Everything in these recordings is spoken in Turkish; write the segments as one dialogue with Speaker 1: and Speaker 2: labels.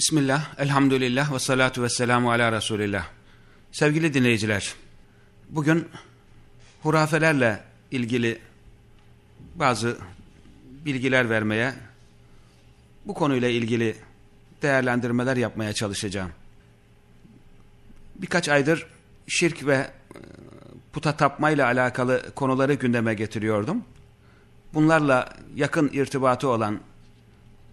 Speaker 1: Bismillah, elhamdülillah ve salatu ve selamu ala Resulillah. Sevgili dinleyiciler, bugün hurafelerle ilgili bazı bilgiler vermeye, bu konuyla ilgili değerlendirmeler yapmaya çalışacağım. Birkaç aydır şirk ve e, puta tapmayla alakalı konuları gündeme getiriyordum. Bunlarla yakın irtibatı olan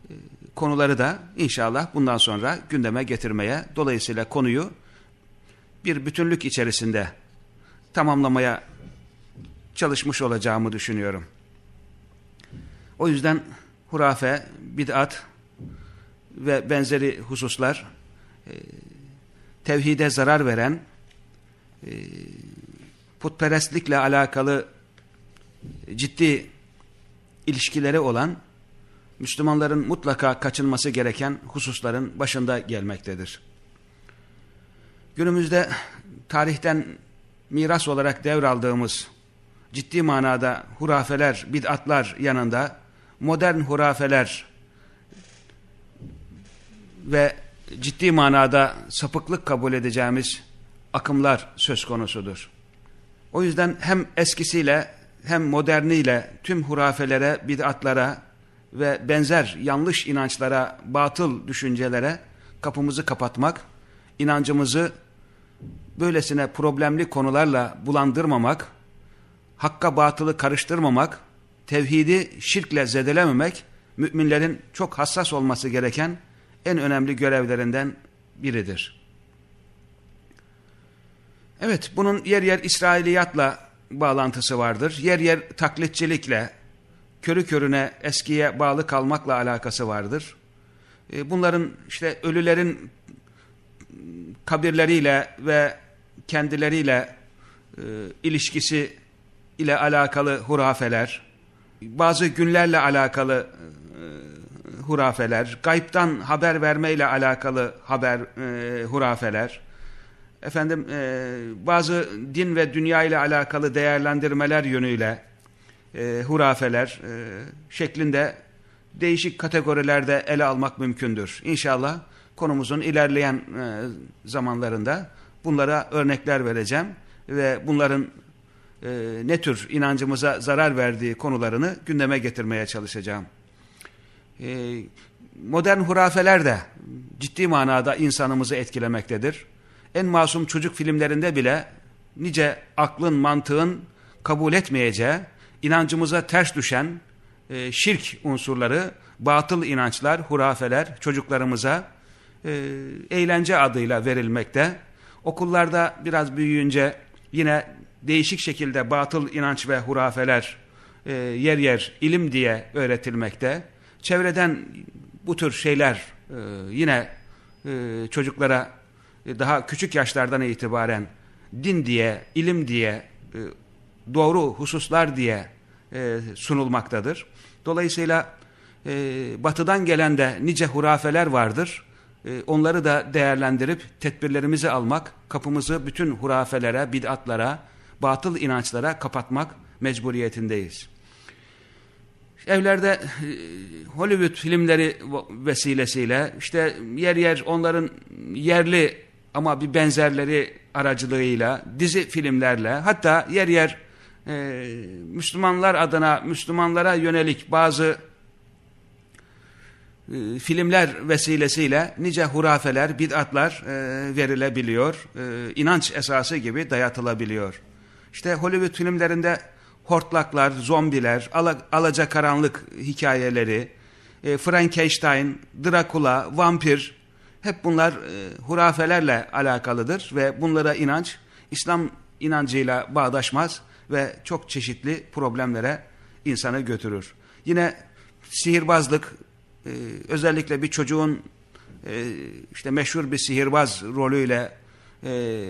Speaker 1: e, konuları da inşallah bundan sonra gündeme getirmeye, dolayısıyla konuyu bir bütünlük içerisinde tamamlamaya çalışmış olacağımı düşünüyorum. O yüzden hurafe, bid'at ve benzeri hususlar e, tevhide zarar veren, e, putperestlikle alakalı ciddi ilişkileri olan Müslümanların mutlaka kaçınması gereken hususların başında gelmektedir. Günümüzde tarihten miras olarak devraldığımız ciddi manada hurafeler, bid'atlar yanında modern hurafeler ve ciddi manada sapıklık kabul edeceğimiz akımlar söz konusudur. O yüzden hem eskisiyle hem moderniyle tüm hurafelere, bid'atlara ve benzer yanlış inançlara, batıl düşüncelere kapımızı kapatmak, inancımızı böylesine problemli konularla bulandırmamak, hakka batılı karıştırmamak, tevhidi şirkle zedelememek, müminlerin çok hassas olması gereken en önemli görevlerinden biridir. Evet, bunun yer yer İsrailiyatla bağlantısı vardır. Yer yer taklitçilikle, körü körüne eskiye bağlı kalmakla alakası vardır. E, bunların işte ölülerin kabirleriyle ve kendileriyle e, ilişkisi ile alakalı hurafeler, bazı günlerle alakalı e, hurafeler, gayiptan haber vermeyle alakalı haber hurafeler, efendim e, bazı din ve dünya ile alakalı değerlendirmeler yönüyle e, hurafeler e, şeklinde değişik kategorilerde ele almak mümkündür. İnşallah konumuzun ilerleyen e, zamanlarında bunlara örnekler vereceğim ve bunların e, ne tür inancımıza zarar verdiği konularını gündeme getirmeye çalışacağım. E, modern hurafeler de ciddi manada insanımızı etkilemektedir. En masum çocuk filmlerinde bile nice aklın, mantığın kabul etmeyeceği, inancımıza ters düşen e, şirk unsurları, batıl inançlar, hurafeler çocuklarımıza e, eğlence adıyla verilmekte. Okullarda biraz büyüyünce yine değişik şekilde batıl inanç ve hurafeler e, yer yer ilim diye öğretilmekte. Çevreden bu tür şeyler e, yine e, çocuklara e, daha küçük yaşlardan itibaren din diye, ilim diye, e, doğru hususlar diye e, sunulmaktadır. Dolayısıyla e, batıdan gelen de nice hurafeler vardır. E, onları da değerlendirip tedbirlerimizi almak, kapımızı bütün hurafelere, bid'atlara, batıl inançlara kapatmak mecburiyetindeyiz. Evlerde e, Hollywood filmleri vesilesiyle işte yer yer onların yerli ama bir benzerleri aracılığıyla dizi filmlerle hatta yer yer e, Müslümanlar adına Müslümanlara yönelik bazı e, filmler vesilesiyle nice hurafeler, bid'atlar e, verilebiliyor. E, inanç esası gibi dayatılabiliyor. İşte Hollywood filmlerinde hortlaklar, zombiler, ala, alacakaranlık hikayeleri, e, Frankenstein, Dracula, vampir hep bunlar e, hurafelerle alakalıdır ve bunlara inanç İslam inancıyla bağdaşmaz ve çok çeşitli problemlere insanı götürür. Yine sihirbazlık e, özellikle bir çocuğun e, işte meşhur bir sihirbaz rolüyle e,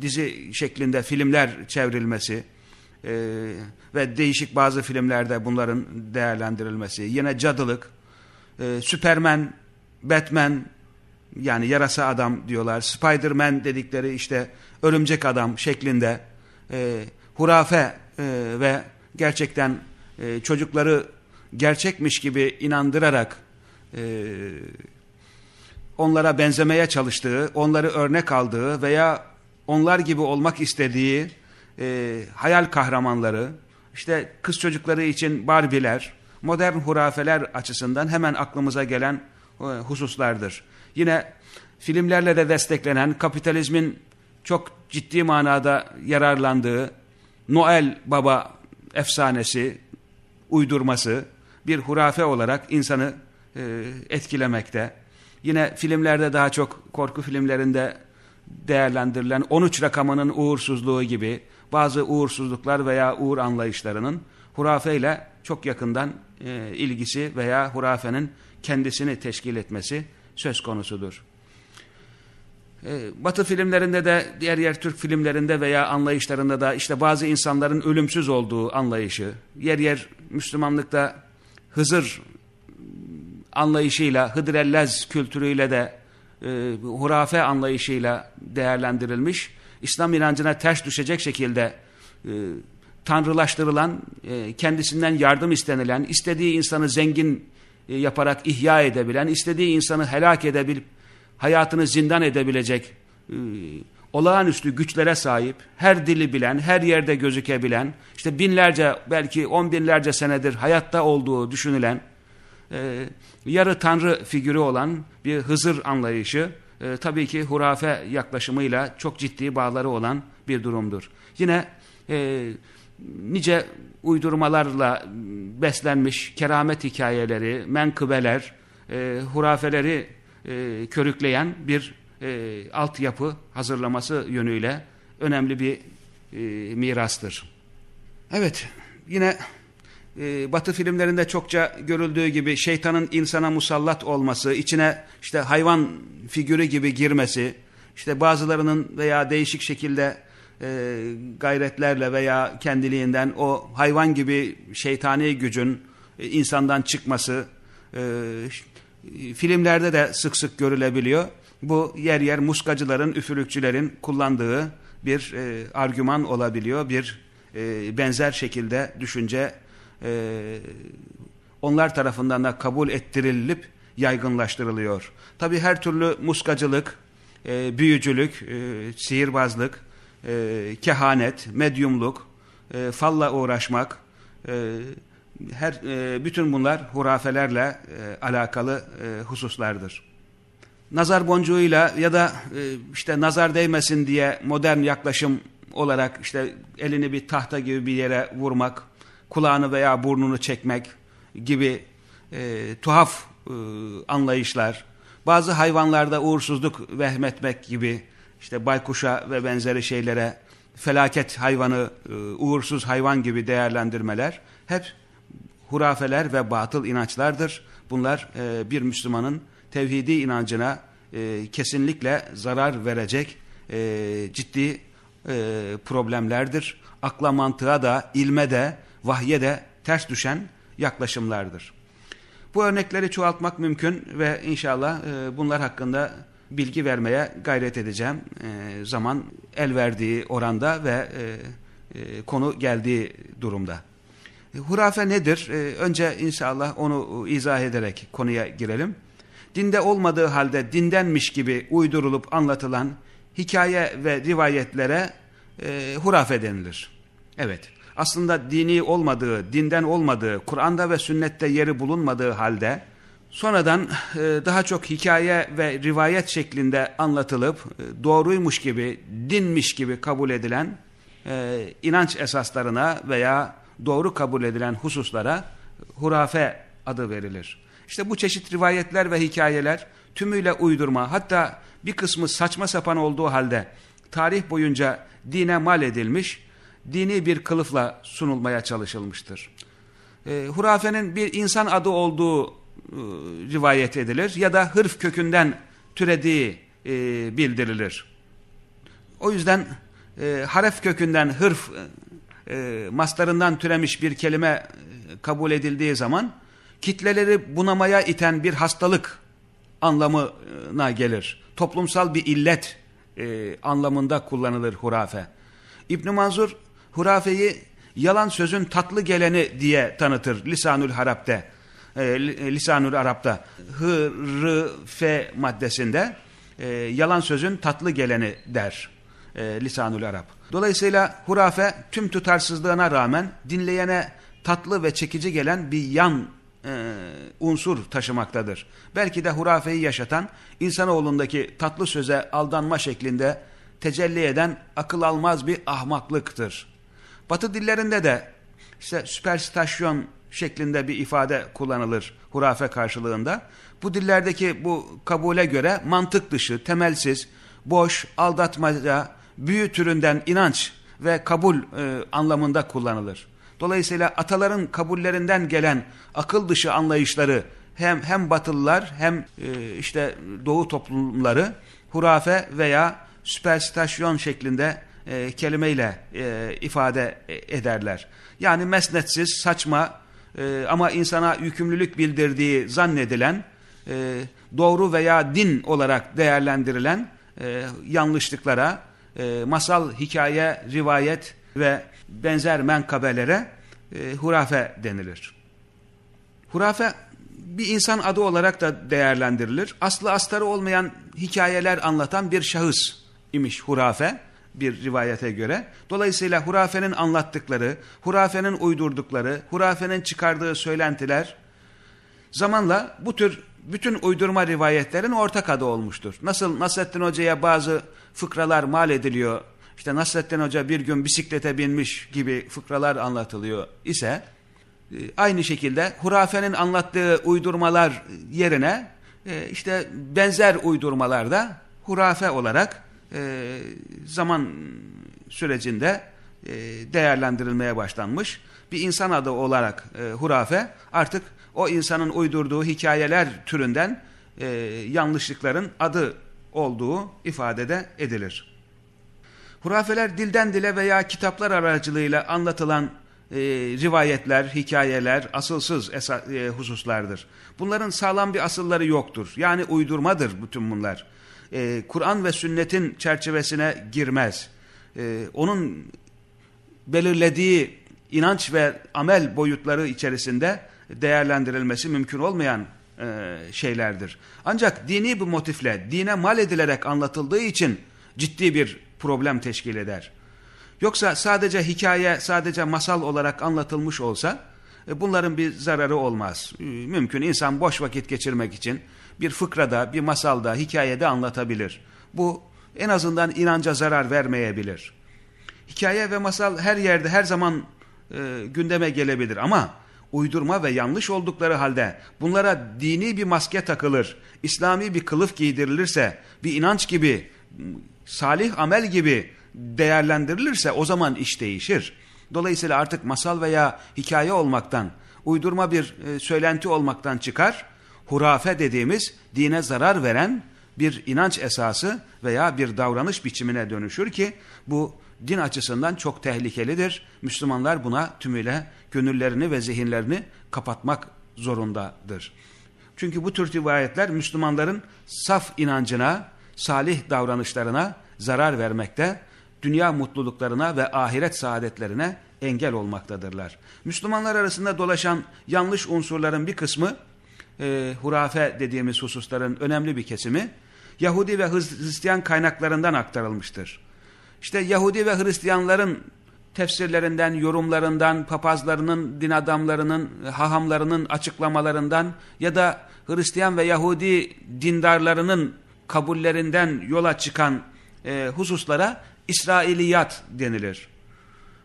Speaker 1: dizi şeklinde filmler çevrilmesi ve değişik bazı filmlerde bunların değerlendirilmesi. Yine cadılık, e, Batman yani yarasa adam diyorlar. Spiderman dedikleri işte örümcek adam şeklinde e, hurafe e, ve gerçekten e, çocukları gerçekmiş gibi inandırarak e, onlara benzemeye çalıştığı, onları örnek aldığı veya onlar gibi olmak istediği e, hayal kahramanları, işte kız çocukları için Barbiler, modern hurafeler açısından hemen aklımıza gelen e, hususlardır. Yine filmlerle de desteklenen kapitalizmin çok ciddi manada yararlandığı Noel Baba efsanesi, uydurması bir hurafe olarak insanı e, etkilemekte. Yine filmlerde daha çok korku filmlerinde değerlendirilen 13 rakamının uğursuzluğu gibi bazı uğursuzluklar veya uğur anlayışlarının hurafeyle çok yakından e, ilgisi veya hurafenin kendisini teşkil etmesi söz konusudur. E, Batı filmlerinde de diğer yer Türk filmlerinde veya anlayışlarında da işte bazı insanların ölümsüz olduğu anlayışı, yer yer Müslümanlıkta Hızır anlayışıyla, Hıdrellez kültürüyle de e, hurafe anlayışıyla değerlendirilmiş, İslam inancına ters düşecek şekilde e, tanrılaştırılan, e, kendisinden yardım istenilen, istediği insanı zengin e, yaparak ihya edebilen, istediği insanı helak edebilip, hayatını zindan edebilecek e, olağanüstü güçlere sahip, her dili bilen, her yerde gözükebilen, işte binlerce belki on binlerce senedir hayatta olduğu düşünülen, e, yarı tanrı figürü olan bir Hızır anlayışı, e, tabii ki hurafe yaklaşımıyla çok ciddi bağları olan bir durumdur. Yine nice uydurmalarla beslenmiş keramet hikayeleri, menkıbeler, hurafeleri e, körükleyen bir e, altyapı hazırlaması yönüyle önemli bir e, mirastır. Evet, yine e, Batı filmlerinde çokça görüldüğü gibi şeytanın insana musallat olması, içine işte hayvan figürü gibi girmesi, işte bazılarının veya değişik şekilde e, gayretlerle veya kendiliğinden o hayvan gibi şeytani gücün e, insandan çıkması e, filmlerde de sık sık görülebiliyor. Bu yer yer muskacıların, üfürükçülerin kullandığı bir e, argüman olabiliyor. Bir e, benzer şekilde düşünce e, onlar tarafından da kabul ettirilip yaygınlaştırılıyor. Tabi her türlü muskacılık, e, büyücülük, e, sihirbazlık, e, kehanet, medyumluk, e, falla uğraşmak, e, her e, bütün bunlar hurafelerle e, alakalı e, hususlardır. Nazar boncuğuyla ya da e, işte nazar değmesin diye modern yaklaşım olarak işte elini bir tahta gibi bir yere vurmak, kulağını veya burnunu çekmek gibi e, tuhaf e, anlayışlar, bazı hayvanlarda uğursuzluk vehmetmek gibi işte baykuşa ve benzeri şeylere felaket hayvanı, e, uğursuz hayvan gibi değerlendirmeler hep hurafeler ve batıl inançlardır. Bunlar e, bir Müslümanın tevhidi inancına e, kesinlikle zarar verecek e, ciddi e, problemlerdir. Akla mantığa da, ilme de, vahye de ters düşen yaklaşımlardır. Bu örnekleri çoğaltmak mümkün ve inşallah e, bunlar hakkında bilgi vermeye gayret edeceğim. E, zaman el verdiği oranda ve e, e, konu geldiği durumda. E, hurafe nedir? E, önce inşallah onu izah ederek konuya girelim. Dinde olmadığı halde dindenmiş gibi uydurulup anlatılan hikaye ve rivayetlere e, hurafe denilir. Evet aslında dini olmadığı, dinden olmadığı, Kur'an'da ve sünnette yeri bulunmadığı halde sonradan e, daha çok hikaye ve rivayet şeklinde anlatılıp e, doğruymuş gibi, dinmiş gibi kabul edilen e, inanç esaslarına veya doğru kabul edilen hususlara hurafe adı verilir. İşte bu çeşit rivayetler ve hikayeler tümüyle uydurma hatta bir kısmı saçma sapan olduğu halde tarih boyunca dine mal edilmiş dini bir kılıfla sunulmaya çalışılmıştır. E, hurafenin bir insan adı olduğu e, rivayet edilir ya da hırf kökünden türediği e, bildirilir. O yüzden e, haref kökünden hırf e, maslarından türemiş bir kelime e, kabul edildiği zaman kitleleri bunamaya iten bir hastalık anlamına gelir. Toplumsal bir illet e, anlamında kullanılır hurafe. İbn Manzur hurafeyi yalan sözün tatlı geleni diye tanıtır Lisanül Harap'te. e, Lisanül Arap'ta hı, rı, fe maddesinde e, yalan sözün tatlı geleni der e, Lisanül Arap. Dolayısıyla hurafe tüm tutarsızlığına rağmen dinleyene tatlı ve çekici gelen bir yan e, unsur taşımaktadır. Belki de hurafeyi yaşatan insanoğlundaki tatlı söze aldanma şeklinde tecelli eden akıl almaz bir ahmaklıktır. Batı dillerinde de işte süperstasyon şeklinde bir ifade kullanılır hurafe karşılığında. Bu dillerdeki bu kabule göre mantık dışı, temelsiz, boş, aldatmaca, büyü türünden inanç ve kabul e, anlamında kullanılır. Dolayısıyla ataların kabullerinden gelen akıl dışı anlayışları hem hem batılılar hem e, işte doğu toplumları hurafe veya süperstasyon şeklinde e, kelimeyle e, ifade ederler. Yani mesnetsiz, saçma e, ama insana yükümlülük bildirdiği zannedilen e, doğru veya din olarak değerlendirilen e, yanlışlıklara, e, masal, hikaye, rivayet ve benzer menkabelere e, hurafe denilir. Hurafe bir insan adı olarak da değerlendirilir. Aslı astarı olmayan hikayeler anlatan bir şahıs imiş hurafe bir rivayete göre. Dolayısıyla hurafenin anlattıkları, hurafenin uydurdukları, hurafenin çıkardığı söylentiler zamanla bu tür bütün uydurma rivayetlerin ortak adı olmuştur. Nasıl Nasrettin Hoca'ya bazı fıkralar mal ediliyor, işte Nasrettin Hoca bir gün bisiklete binmiş gibi fıkralar anlatılıyor ise e, aynı şekilde hurafenin anlattığı uydurmalar yerine e, işte benzer uydurmalarda hurafe olarak e, zaman sürecinde değerlendirilmeye başlanmış. Bir insan adı olarak hurafe artık o insanın uydurduğu hikayeler türünden yanlışlıkların adı olduğu ifadede edilir. Hurafeler dilden dile veya kitaplar aracılığıyla anlatılan e, rivayetler, hikayeler, asılsız e, hususlardır. Bunların sağlam bir asılları yoktur. Yani uydurmadır bütün bunlar. E, Kur'an ve sünnetin çerçevesine girmez. E, onun belirlediği inanç ve amel boyutları içerisinde değerlendirilmesi mümkün olmayan e, şeylerdir. Ancak dini bir motifle, dine mal edilerek anlatıldığı için ciddi bir problem teşkil eder. Yoksa sadece hikaye, sadece masal olarak anlatılmış olsa e, bunların bir zararı olmaz. E, mümkün insan boş vakit geçirmek için bir fıkrada, bir masalda, hikayede anlatabilir. Bu en azından inanca zarar vermeyebilir. Hikaye ve masal her yerde, her zaman e, gündeme gelebilir ama uydurma ve yanlış oldukları halde bunlara dini bir maske takılır, İslami bir kılıf giydirilirse, bir inanç gibi salih amel gibi değerlendirilirse o zaman iş değişir. Dolayısıyla artık masal veya hikaye olmaktan, uydurma bir e, söylenti olmaktan çıkar, hurafe dediğimiz dine zarar veren bir inanç esası veya bir davranış biçimine dönüşür ki bu din açısından çok tehlikelidir. Müslümanlar buna tümüyle gönüllerini ve zihinlerini kapatmak zorundadır. Çünkü bu tür rivayetler Müslümanların saf inancına, salih davranışlarına zarar vermekte, dünya mutluluklarına ve ahiret saadetlerine engel olmaktadırlar. Müslümanlar arasında dolaşan yanlış unsurların bir kısmı, e, hurafe dediğimiz hususların önemli bir kesimi, Yahudi ve Hristiyan kaynaklarından aktarılmıştır. İşte Yahudi ve Hristiyanların tefsirlerinden, yorumlarından, papazlarının, din adamlarının, hahamlarının açıklamalarından ya da Hristiyan ve Yahudi dindarlarının kabullerinden yola çıkan e, hususlara İsrailiyat denilir.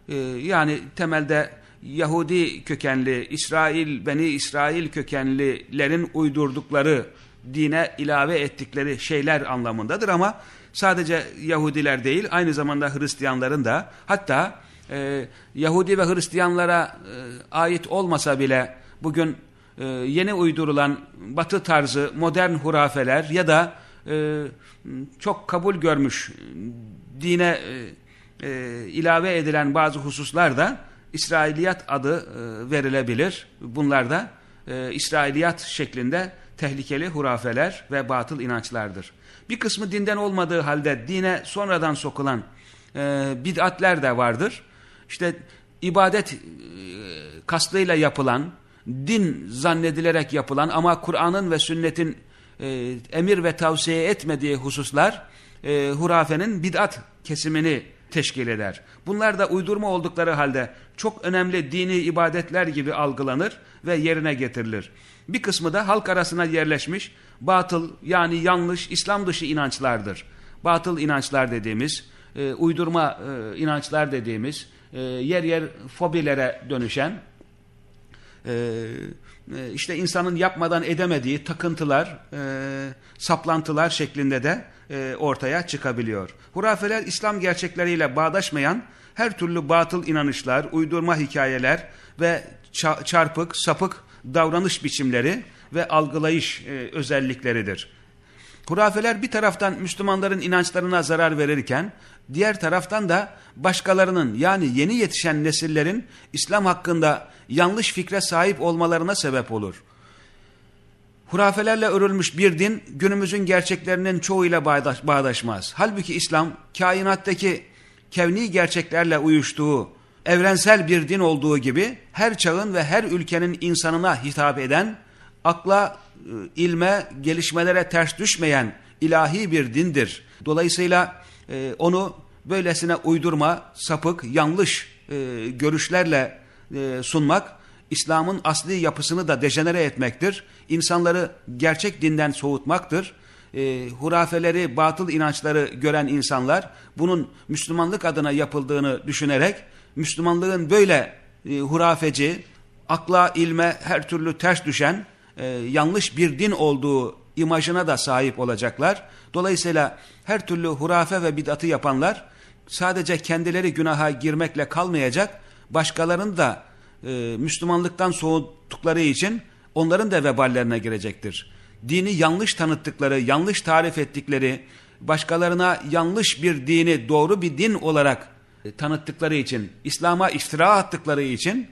Speaker 1: E, yani temelde Yahudi kökenli, İsrail, Beni İsrail kökenlilerin uydurdukları, dine ilave ettikleri şeyler anlamındadır ama sadece Yahudiler değil, aynı zamanda Hristiyanların da hatta e, Yahudi ve Hristiyanlara e, ait olmasa bile bugün e, yeni uydurulan batı tarzı modern hurafeler ya da e, çok kabul görmüş dine e, e, ilave edilen bazı hususlar da İsrailiyat adı e, verilebilir. Bunlar da e, İsrailiyat şeklinde tehlikeli hurafeler ve batıl inançlardır. Bir kısmı dinden olmadığı halde dine sonradan sokulan e, bid'atler de vardır. İşte ibadet e, kastıyla yapılan, din zannedilerek yapılan ama Kur'an'ın ve sünnetin e, emir ve tavsiye etmediği hususlar e, hurafenin bid'at kesimini teşkil eder. Bunlar da uydurma oldukları halde çok önemli dini ibadetler gibi algılanır ve yerine getirilir. Bir kısmı da halk arasına yerleşmiş batıl yani yanlış İslam dışı inançlardır. Batıl inançlar dediğimiz, e, uydurma e, inançlar dediğimiz, e, yer yer fobilere dönüşen, e, e, işte insanın yapmadan edemediği takıntılar, saplantılar şeklinde de ortaya çıkabiliyor. Hurafeler İslam gerçekleriyle bağdaşmayan her türlü batıl inanışlar, uydurma hikayeler ve çarpık, sapık davranış biçimleri ve algılayış özellikleridir. Hurafeler bir taraftan Müslümanların inançlarına zarar verirken, diğer taraftan da başkalarının yani yeni yetişen nesillerin İslam hakkında yanlış fikre sahip olmalarına sebep olur. Hurafelerle örülmüş bir din günümüzün gerçeklerinin çoğuyla bağdaş, bağdaşmaz. Halbuki İslam kainattaki kevni gerçeklerle uyuştuğu, evrensel bir din olduğu gibi her çağın ve her ülkenin insanına hitap eden, akla, e, ilme, gelişmelere ters düşmeyen ilahi bir dindir. Dolayısıyla e, onu böylesine uydurma, sapık, yanlış e, görüşlerle sunmak, İslam'ın asli yapısını da dejenere etmektir. İnsanları gerçek dinden soğutmaktır. E, hurafeleri, batıl inançları gören insanlar bunun Müslümanlık adına yapıldığını düşünerek Müslümanlığın böyle e, hurafeci, akla, ilme her türlü ters düşen e, yanlış bir din olduğu imajına da sahip olacaklar. Dolayısıyla her türlü hurafe ve bidatı yapanlar sadece kendileri günaha girmekle kalmayacak, başkalarını da e, Müslümanlıktan soğuttukları için onların da veballerine girecektir. Dini yanlış tanıttıkları, yanlış tarif ettikleri, başkalarına yanlış bir dini doğru bir din olarak e, tanıttıkları için, İslam'a iftira attıkları için,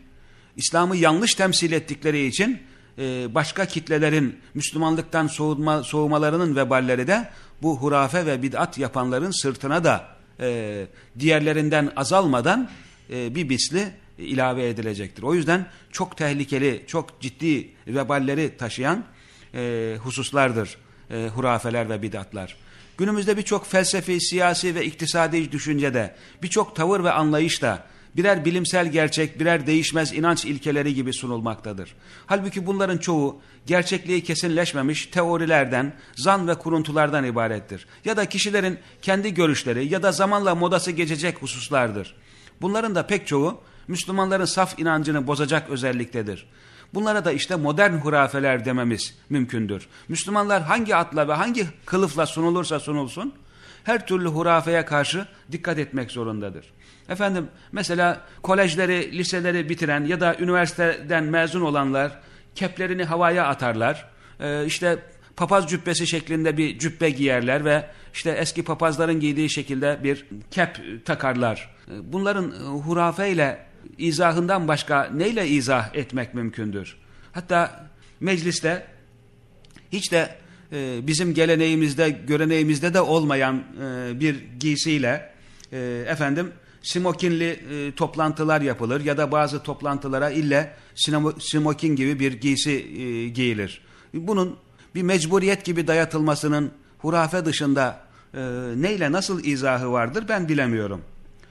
Speaker 1: İslam'ı yanlış temsil ettikleri için e, başka kitlelerin Müslümanlıktan soğuma, soğumalarının veballeri de bu hurafe ve bid'at yapanların sırtına da e, diğerlerinden azalmadan e, bir bisli ilave edilecektir. O yüzden çok tehlikeli, çok ciddi veballeri taşıyan e, hususlardır e, hurafeler ve bidatlar. Günümüzde birçok felsefi, siyasi ve iktisadi düşüncede, birçok tavır ve anlayış da birer bilimsel gerçek, birer değişmez inanç ilkeleri gibi sunulmaktadır. Halbuki bunların çoğu gerçekliği kesinleşmemiş teorilerden, zan ve kuruntulardan ibarettir. Ya da kişilerin kendi görüşleri ya da zamanla modası geçecek hususlardır. Bunların da pek çoğu Müslümanların saf inancını bozacak özelliktedir. Bunlara da işte modern hurafeler dememiz mümkündür. Müslümanlar hangi atla ve hangi kılıfla sunulursa sunulsun her türlü hurafeye karşı dikkat etmek zorundadır. Efendim mesela kolejleri, liseleri bitiren ya da üniversiteden mezun olanlar keplerini havaya atarlar. Ee, işte papaz cübbesi şeklinde bir cübbe giyerler ve işte eski papazların giydiği şekilde bir kep takarlar. Ee, bunların hurafeyle izahından başka neyle izah etmek mümkündür? Hatta mecliste hiç de e, bizim geleneğimizde, göreneğimizde de olmayan e, bir giysiyle e, efendim smokinli e, toplantılar yapılır ya da bazı toplantılara ille smokin gibi bir giysi e, giyilir. Bunun bir mecburiyet gibi dayatılmasının hurafe dışında e, neyle nasıl izahı vardır ben bilemiyorum.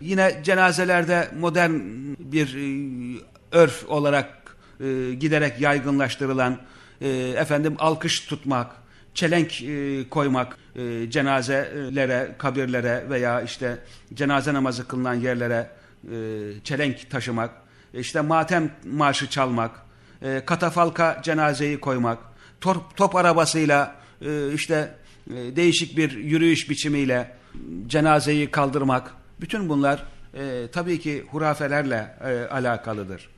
Speaker 1: Yine cenazelerde modern bir e, örf olarak e, giderek yaygınlaştırılan e, efendim alkış tutmak, çelenk e, koymak e, cenazelere, kabirlere veya işte cenaze namazı kılınan yerlere e, çelenk taşımak, işte matem marşı çalmak, e, katafalka cenazeyi koymak, top, top arabasıyla e, işte e, değişik bir yürüyüş biçimiyle cenazeyi kaldırmak, bütün bunlar e, tabii ki hurafelerle e, alakalıdır.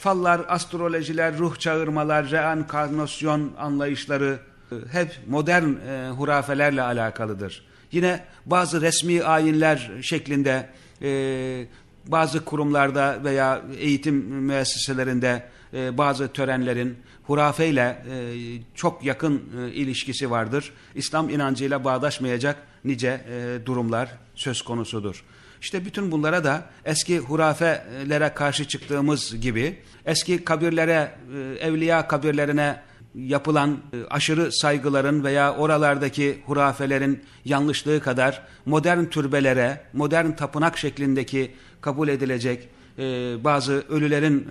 Speaker 1: Fallar, astrolojiler, ruh çağırmalar, reenkarnasyon anlayışları e, hep modern e, hurafelerle alakalıdır. Yine bazı resmi ayinler şeklinde e, bazı kurumlarda veya eğitim müesseselerinde e, bazı törenlerin hurafeyle e, çok yakın e, ilişkisi vardır. İslam inancıyla bağdaşmayacak nice e, durumlar söz konusudur. İşte bütün bunlara da eski hurafelere karşı çıktığımız gibi eski kabirlere, e, evliya kabirlerine yapılan e, aşırı saygıların veya oralardaki hurafelerin yanlışlığı kadar modern türbelere, modern tapınak şeklindeki kabul edilecek e, bazı ölülerin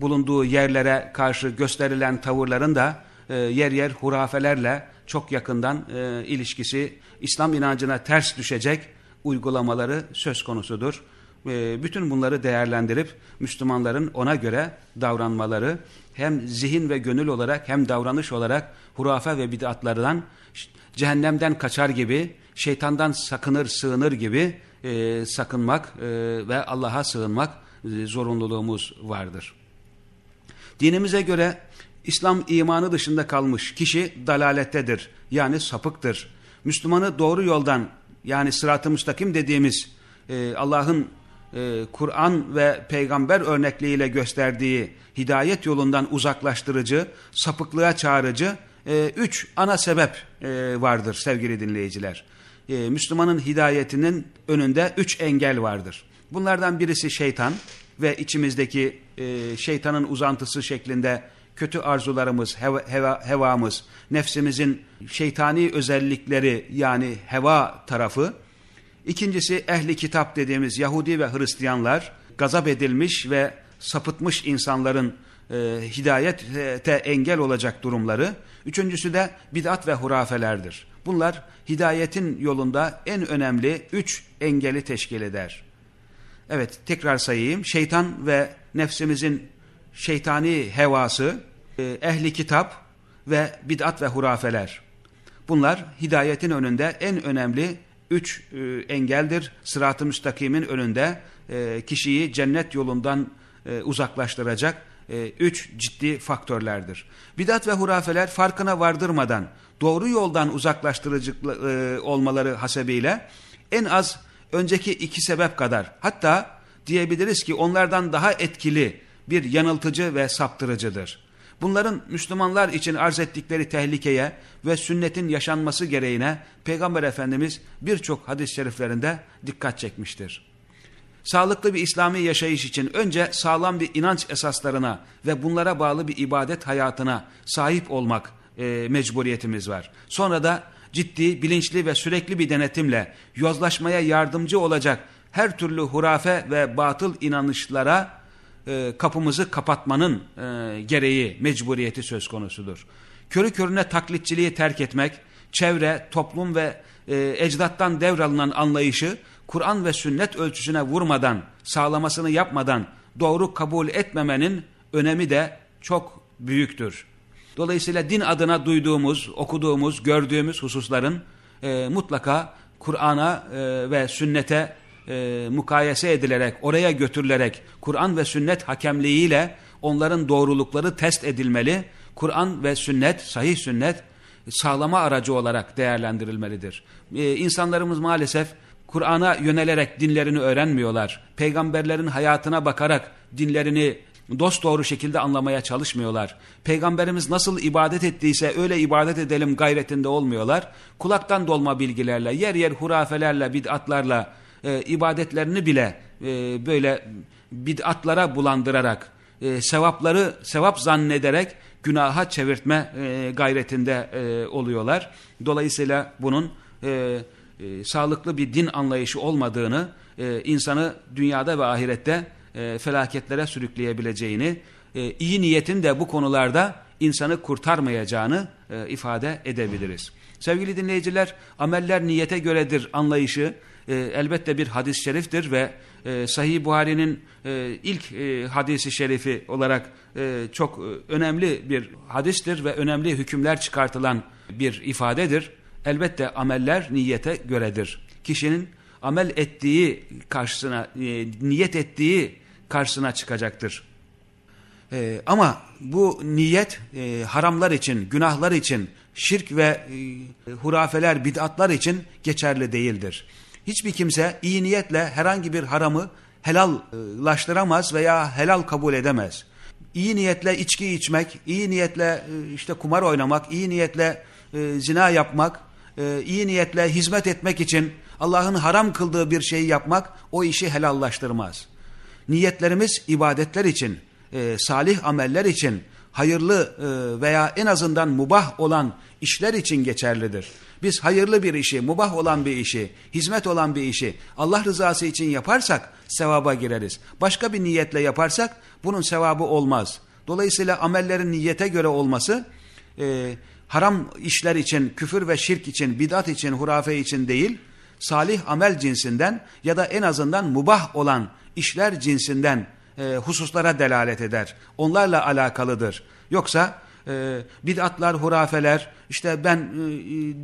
Speaker 1: bulunduğu yerlere karşı gösterilen tavırların da yer yer hurafelerle çok yakından ilişkisi İslam inancına ters düşecek uygulamaları söz konusudur. Bütün bunları değerlendirip Müslümanların ona göre davranmaları hem zihin ve gönül olarak hem davranış olarak hurafe ve bid'atlardan cehennemden kaçar gibi şeytandan sakınır sığınır gibi e, sakınmak e, ve Allah'a sığınmak e, zorunluluğumuz vardır. Dinimize göre İslam imanı dışında kalmış kişi dalalettedir yani sapıktır. Müslümanı doğru yoldan yani sırat-ı müstakim dediğimiz e, Allah'ın e, Kur'an ve peygamber örnekliğiyle gösterdiği hidayet yolundan uzaklaştırıcı, sapıklığa çağırıcı e, üç ana sebep e, vardır sevgili dinleyiciler. Müslümanın hidayetinin önünde üç engel vardır. Bunlardan birisi şeytan ve içimizdeki şeytanın uzantısı şeklinde kötü arzularımız, heva, heva, hevamız, nefsimizin şeytani özellikleri yani heva tarafı. İkincisi ehli kitap dediğimiz Yahudi ve Hristiyanlar gazap edilmiş ve sapıtmış insanların e, hidayete engel olacak durumları. Üçüncüsü de bid'at ve hurafelerdir. Bunlar hidayetin yolunda en önemli üç engeli teşkil eder. Evet tekrar sayayım. Şeytan ve nefsimizin şeytani hevası, e, ehli kitap ve bid'at ve hurafeler. Bunlar hidayetin önünde en önemli üç e, engeldir. Sırat-ı müstakimin önünde e, kişiyi cennet yolundan e, uzaklaştıracak üç ciddi faktörlerdir. Bidat ve hurafeler farkına vardırmadan doğru yoldan uzaklaştırıcı olmaları hasebiyle en az önceki iki sebep kadar hatta diyebiliriz ki onlardan daha etkili bir yanıltıcı ve saptırıcıdır. Bunların Müslümanlar için arz ettikleri tehlikeye ve sünnetin yaşanması gereğine Peygamber Efendimiz birçok hadis-i şeriflerinde dikkat çekmiştir. Sağlıklı bir İslami yaşayış için önce sağlam bir inanç esaslarına ve bunlara bağlı bir ibadet hayatına sahip olmak e, mecburiyetimiz var. Sonra da ciddi, bilinçli ve sürekli bir denetimle yozlaşmaya yardımcı olacak her türlü hurafe ve batıl inanışlara e, kapımızı kapatmanın e, gereği, mecburiyeti söz konusudur. Körü körüne taklitçiliği terk etmek, çevre, toplum ve e, ecdattan devralınan anlayışı Kur'an ve sünnet ölçüsüne vurmadan, sağlamasını yapmadan doğru kabul etmemenin önemi de çok büyüktür. Dolayısıyla din adına duyduğumuz, okuduğumuz, gördüğümüz hususların e, mutlaka Kur'an'a e, ve sünnete e, mukayese edilerek, oraya götürülerek Kur'an ve sünnet hakemliğiyle onların doğrulukları test edilmeli. Kur'an ve sünnet, sahih sünnet sağlama aracı olarak değerlendirilmelidir. Ee, insanlarımız maalesef Kur'an'a yönelerek dinlerini öğrenmiyorlar. Peygamberlerin hayatına bakarak dinlerini dost doğru şekilde anlamaya çalışmıyorlar. Peygamberimiz nasıl ibadet ettiyse öyle ibadet edelim gayretinde olmuyorlar. Kulaktan dolma bilgilerle, yer yer hurafelerle, bid'atlarla e, ibadetlerini bile e, böyle bid'atlara bulandırarak, e, sevapları sevap zannederek günaha çevirtme e, gayretinde e, oluyorlar. Dolayısıyla bunun e, e, sağlıklı bir din anlayışı olmadığını, e, insanı dünyada ve ahirette e, felaketlere sürükleyebileceğini, e, iyi niyetin de bu konularda insanı kurtarmayacağını e, ifade edebiliriz. Sevgili dinleyiciler, ameller niyete göredir anlayışı e, elbette bir hadis-i şeriftir ve e, Sahih Buhari'nin e, ilk e, hadisi şerifi olarak e, çok e, önemli bir hadistir ve önemli hükümler çıkartılan bir ifadedir. Elbette ameller niyete göredir. Kişinin amel ettiği karşısına, e, niyet ettiği karşısına çıkacaktır. E, ama bu niyet e, haramlar için, günahlar için, şirk ve e, hurafeler, bid'atlar için geçerli değildir. Hiçbir kimse iyi niyetle herhangi bir haramı helallaştıramaz veya helal kabul edemez. İyi niyetle içki içmek, iyi niyetle e, işte kumar oynamak, iyi niyetle e, zina yapmak, e, iyi niyetle hizmet etmek için Allah'ın haram kıldığı bir şeyi yapmak o işi helallaştırmaz. Niyetlerimiz ibadetler için, e, salih ameller için, hayırlı e, veya en azından mubah olan işler için geçerlidir. Biz hayırlı bir işi, mubah olan bir işi, hizmet olan bir işi Allah rızası için yaparsak sevaba gireriz. Başka bir niyetle yaparsak bunun sevabı olmaz. Dolayısıyla amellerin niyete göre olması e, haram işler için, küfür ve şirk için, bidat için, hurafe için değil, salih amel cinsinden ya da en azından mubah olan işler cinsinden e, hususlara delalet eder. Onlarla alakalıdır. Yoksa e, bid'atlar, hurafeler, işte ben e,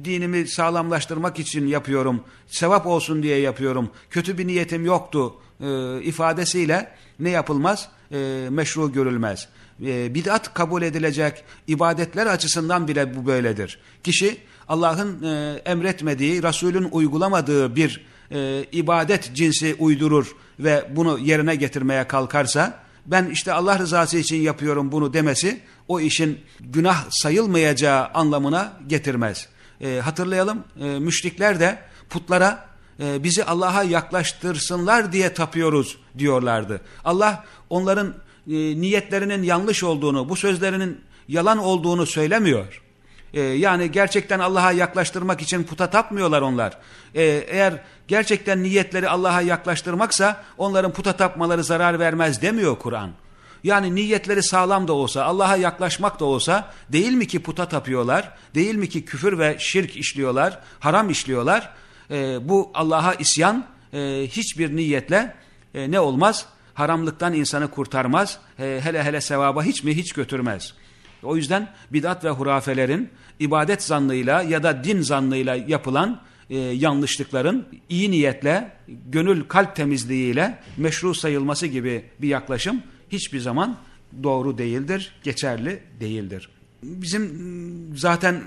Speaker 1: dinimi sağlamlaştırmak için yapıyorum, sevap olsun diye yapıyorum, kötü bir niyetim yoktu e, ifadesiyle ne yapılmaz? E, meşru görülmez. E, bid'at kabul edilecek ibadetler açısından bile bu böyledir. Kişi Allah'ın e, emretmediği, Resulün uygulamadığı bir e, ibadet cinsi uydurur ve bunu yerine getirmeye kalkarsa, ben işte Allah rızası için yapıyorum bunu demesi, o işin günah sayılmayacağı anlamına getirmez. E, hatırlayalım, e, müşrikler de putlara e, bizi Allah'a yaklaştırsınlar diye tapıyoruz diyorlardı. Allah onların e, niyetlerinin yanlış olduğunu, bu sözlerinin yalan olduğunu söylemiyor. E, yani gerçekten Allah'a yaklaştırmak için puta tapmıyorlar onlar. E, eğer gerçekten niyetleri Allah'a yaklaştırmaksa onların puta tapmaları zarar vermez demiyor Kur'an. Yani niyetleri sağlam da olsa, Allah'a yaklaşmak da olsa değil mi ki puta tapıyorlar, değil mi ki küfür ve şirk işliyorlar, haram işliyorlar. E, bu Allah'a isyan e, hiçbir niyetle e, ne olmaz? Haramlıktan insanı kurtarmaz, e, hele hele sevaba hiç mi hiç götürmez. O yüzden bidat ve hurafelerin ibadet zannıyla ya da din zannıyla yapılan e, yanlışlıkların iyi niyetle, gönül kalp temizliğiyle meşru sayılması gibi bir yaklaşım hiçbir zaman doğru değildir, geçerli değildir. Bizim zaten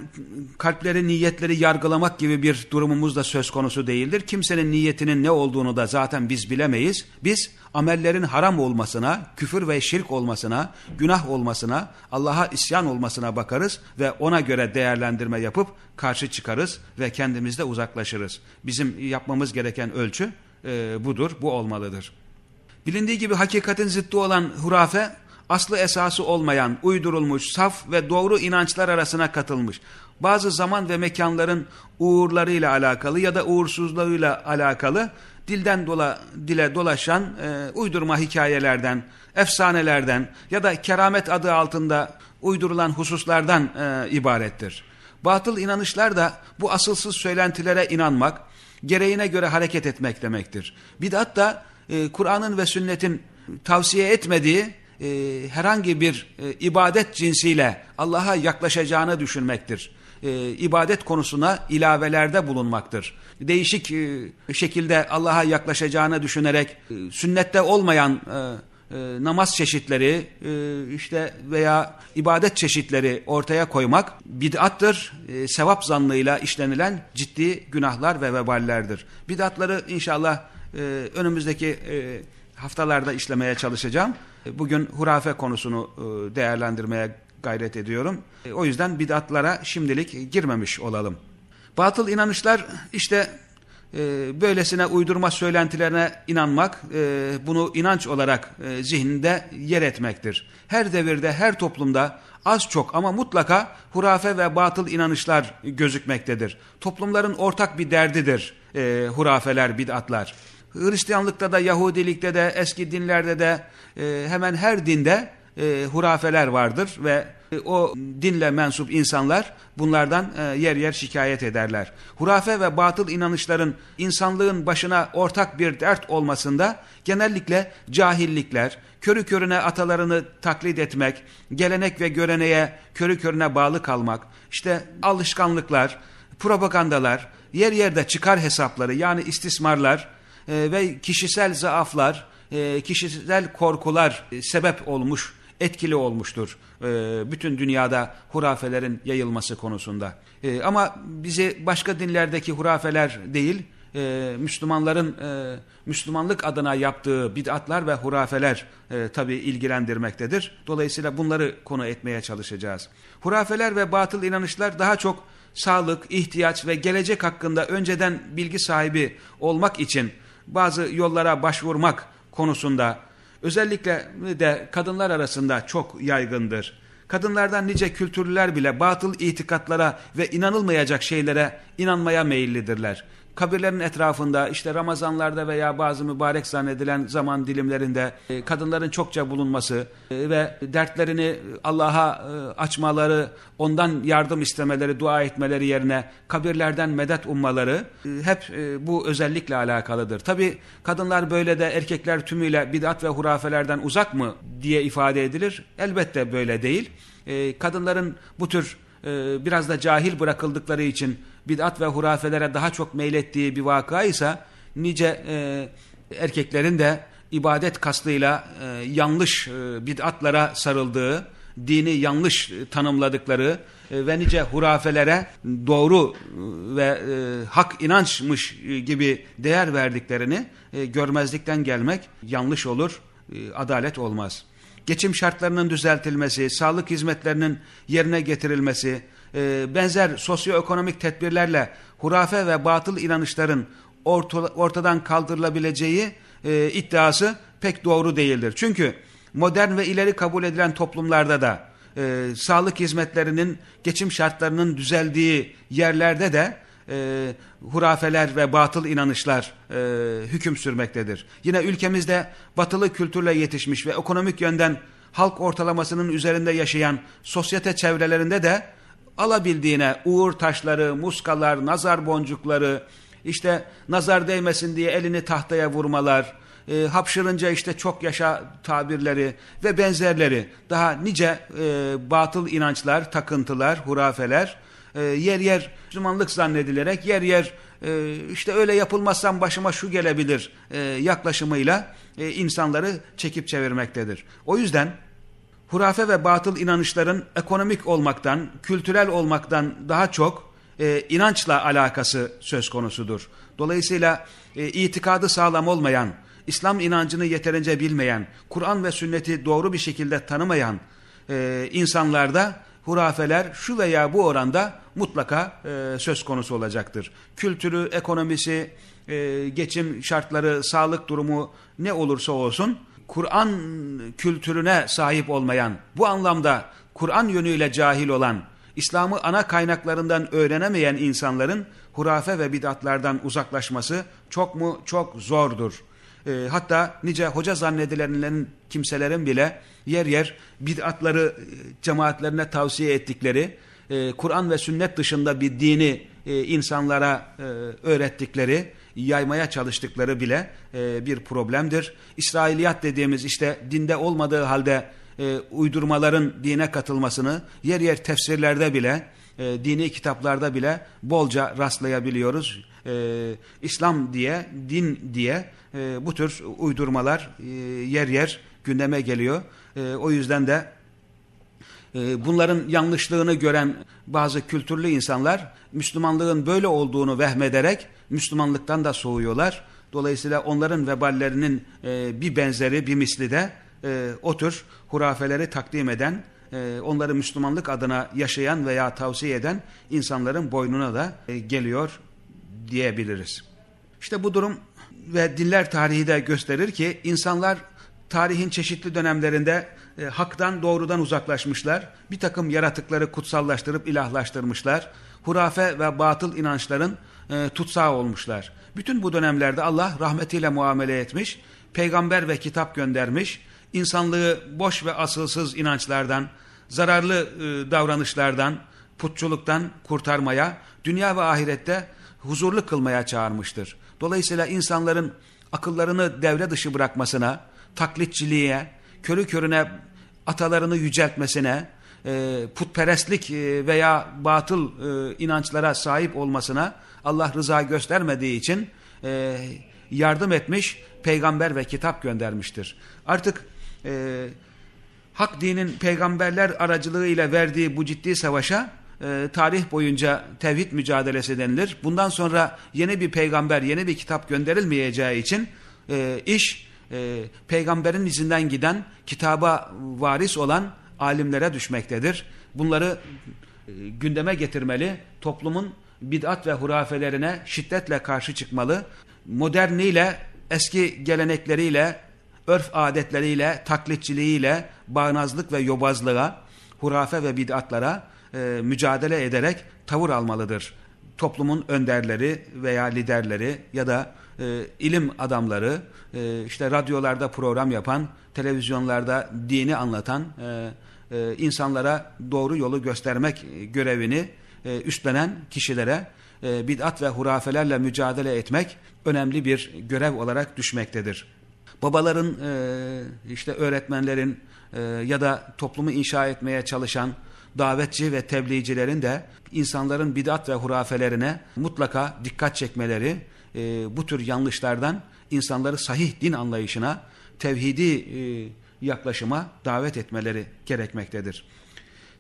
Speaker 1: kalpleri, niyetleri yargılamak gibi bir durumumuz da söz konusu değildir. Kimsenin niyetinin ne olduğunu da zaten biz bilemeyiz. Biz amellerin haram olmasına, küfür ve şirk olmasına, günah olmasına, Allah'a isyan olmasına bakarız ve ona göre değerlendirme yapıp karşı çıkarız ve kendimizde uzaklaşırız. Bizim yapmamız gereken ölçü e, budur, bu olmalıdır. Bilindiği gibi hakikatin zıttı olan hurafe, aslı esası olmayan, uydurulmuş, saf ve doğru inançlar arasına katılmış. Bazı zaman ve mekanların uğurlarıyla alakalı ya da uğursuzluğuyla alakalı dilden dola, dile dolaşan e, uydurma hikayelerden, efsanelerden ya da keramet adı altında uydurulan hususlardan e, ibarettir. Batıl inanışlar da bu asılsız söylentilere inanmak, gereğine göre hareket etmek demektir. Bidat da e, Kur'an'ın ve sünnetin tavsiye etmediği e, herhangi bir e, ibadet cinsiyle Allah'a yaklaşacağını düşünmektir. E, ibadet konusuna ilavelerde bulunmaktır. Değişik e, şekilde Allah'a yaklaşacağını düşünerek e, sünnette olmayan e, e, namaz çeşitleri e, işte veya ibadet çeşitleri ortaya koymak bid'attır. E, sevap zannıyla işlenilen ciddi günahlar ve veballerdir. Bid'atları inşallah e, önümüzdeki e, haftalarda işlemeye çalışacağım. Bugün hurafe konusunu e, değerlendirmeye gayret ediyorum. E, o yüzden bid'atlara şimdilik girmemiş olalım. Batıl inanışlar işte e, böylesine uydurma söylentilerine inanmak, bunu inanç olarak zihninde yer etmektir. Her devirde, her toplumda az çok ama mutlaka hurafe ve batıl inanışlar gözükmektedir. Toplumların ortak bir derdidir hurafeler, bid'atlar. Hristiyanlıkta da, Yahudilikte de, eski dinlerde de e, hemen her dinde e, hurafeler vardır ve e, o dinle mensup insanlar bunlardan e, yer yer şikayet ederler. Hurafe ve batıl inanışların insanlığın başına ortak bir dert olmasında genellikle cahillikler, körü körüne atalarını taklit etmek, gelenek ve göreneğe körü körüne bağlı kalmak, işte alışkanlıklar, propagandalar, yer yerde çıkar hesapları yani istismarlar e, ve kişisel zaaflar, e, kişisel korkular e, sebep olmuş etkili olmuştur e, bütün dünyada hurafelerin yayılması konusunda. Ama bizi başka dinlerdeki hurafeler değil, Müslümanların Müslümanlık adına yaptığı bid'atlar ve hurafeler tabi ilgilendirmektedir. Dolayısıyla bunları konu etmeye çalışacağız. Hurafeler ve batıl inanışlar daha çok sağlık, ihtiyaç ve gelecek hakkında önceden bilgi sahibi olmak için bazı yollara başvurmak konusunda özellikle de kadınlar arasında çok yaygındır. Kadınlardan nice kültürlüler bile batıl itikatlara ve inanılmayacak şeylere inanmaya meyillidirler kabirlerin etrafında işte Ramazanlarda veya bazı mübarek zannedilen zaman dilimlerinde e, kadınların çokça bulunması e, ve dertlerini Allah'a e, açmaları, ondan yardım istemeleri, dua etmeleri yerine kabirlerden medet ummaları hep bu özellikle alakalıdır. Tabi kadınlar böyle de erkekler tümüyle bid'at ve hurafelerden uzak mı diye ifade edilir. Elbette böyle değil. Kadınların bu tür biraz da cahil bırakıldıkları için bid'at ve hurafelere daha çok meylettiği bir vaka ise nice e, erkeklerin de ibadet kastıyla e, yanlış e, bid'atlara sarıldığı, dini yanlış tanımladıkları e, ve nice hurafelere doğru e, ve e, hak inançmış gibi değer verdiklerini e, görmezlikten gelmek yanlış olur, e, adalet olmaz. Geçim şartlarının düzeltilmesi, sağlık hizmetlerinin yerine getirilmesi, e, benzer sosyoekonomik tedbirlerle hurafe ve batıl inanışların ortadan kaldırılabileceği e, iddiası pek doğru değildir. Çünkü modern ve ileri kabul edilen toplumlarda da e, sağlık hizmetlerinin geçim şartlarının düzeldiği yerlerde de e, hurafeler ve batıl inanışlar e, hüküm sürmektedir. Yine ülkemizde batılı kültürle yetişmiş ve ekonomik yönden halk ortalamasının üzerinde yaşayan sosyete çevrelerinde de alabildiğine uğur taşları, muskalar, nazar boncukları, işte nazar değmesin diye elini tahtaya vurmalar, e, hapşırınca işte çok yaşa tabirleri ve benzerleri daha nice e, batıl inançlar, takıntılar, hurafeler e, yer yer Müslümanlık zannedilerek yer yer e, işte öyle yapılmazsam başıma şu gelebilir e, yaklaşımıyla e, insanları çekip çevirmektedir. O yüzden hurafe ve batıl inanışların ekonomik olmaktan, kültürel olmaktan daha çok e, inançla alakası söz konusudur. Dolayısıyla e, itikadı sağlam olmayan, İslam inancını yeterince bilmeyen, Kur'an ve sünneti doğru bir şekilde tanımayan e, insanlarda hurafeler şu veya bu oranda mutlaka e, söz konusu olacaktır. Kültürü, ekonomisi, e, geçim şartları, sağlık durumu ne olursa olsun Kur'an kültürüne sahip olmayan, bu anlamda Kur'an yönüyle cahil olan, İslam'ı ana kaynaklarından öğrenemeyen insanların hurafe ve bidatlardan uzaklaşması çok mu çok zordur. E, hatta nice hoca zannedilenlerin kimselerin bile yer yer bid'atları e, cemaatlerine tavsiye ettikleri, e, Kur'an ve sünnet dışında bir dini e, insanlara e, öğrettikleri, yaymaya çalıştıkları bile e, bir problemdir. İsrailiyat dediğimiz işte dinde olmadığı halde e, uydurmaların dine katılmasını yer yer tefsirlerde bile, e, dini kitaplarda bile bolca rastlayabiliyoruz. E, İslam diye, din diye e, bu tür uydurmalar e, yer yer gündeme geliyor. E, o yüzden de e, bunların yanlışlığını gören bazı kültürlü insanlar Müslümanlığın böyle olduğunu vehmederek Müslümanlıktan da soğuyorlar. Dolayısıyla onların veballerinin e, bir benzeri, bir misli de e, o tür hurafeleri takdim eden, onları Müslümanlık adına yaşayan veya tavsiye eden insanların boynuna da geliyor diyebiliriz. İşte bu durum ve diller tarihi de gösterir ki insanlar tarihin çeşitli dönemlerinde e, haktan doğrudan uzaklaşmışlar. Bir takım yaratıkları kutsallaştırıp ilahlaştırmışlar. Hurafe ve batıl inançların e, tutsağı olmuşlar. Bütün bu dönemlerde Allah rahmetiyle muamele etmiş, peygamber ve kitap göndermiş, insanlığı boş ve asılsız inançlardan, zararlı e, davranışlardan, putçuluktan kurtarmaya, dünya ve ahirette huzurlu kılmaya çağırmıştır. Dolayısıyla insanların akıllarını devre dışı bırakmasına, taklitçiliğe, körü körüne atalarını yüceltmesine, e, putperestlik e, veya batıl e, inançlara sahip olmasına Allah rıza göstermediği için yardım etmiş, peygamber ve kitap göndermiştir. Artık hak dinin peygamberler aracılığıyla verdiği bu ciddi savaşa tarih boyunca tevhid mücadelesi denilir. Bundan sonra yeni bir peygamber, yeni bir kitap gönderilmeyeceği için iş peygamberin izinden giden kitaba varis olan alimlere düşmektedir. Bunları gündeme getirmeli. Toplumun bid'at ve hurafelerine şiddetle karşı çıkmalı. Moderniyle, eski gelenekleriyle, örf adetleriyle, taklitçiliğiyle, bağnazlık ve yobazlığa, hurafe ve bid'atlara e, mücadele ederek tavır almalıdır. Toplumun önderleri veya liderleri ya da e, ilim adamları, e, işte radyolarda program yapan, televizyonlarda dini anlatan, e, e, insanlara doğru yolu göstermek görevini e, üstlenen kişilere e, bid'at ve hurafelerle mücadele etmek önemli bir görev olarak düşmektedir. Babaların, e, işte öğretmenlerin e, ya da toplumu inşa etmeye çalışan davetçi ve tebliğcilerin de insanların bid'at ve hurafelerine mutlaka dikkat çekmeleri, e, bu tür yanlışlardan insanları sahih din anlayışına, tevhidi e, yaklaşıma davet etmeleri gerekmektedir.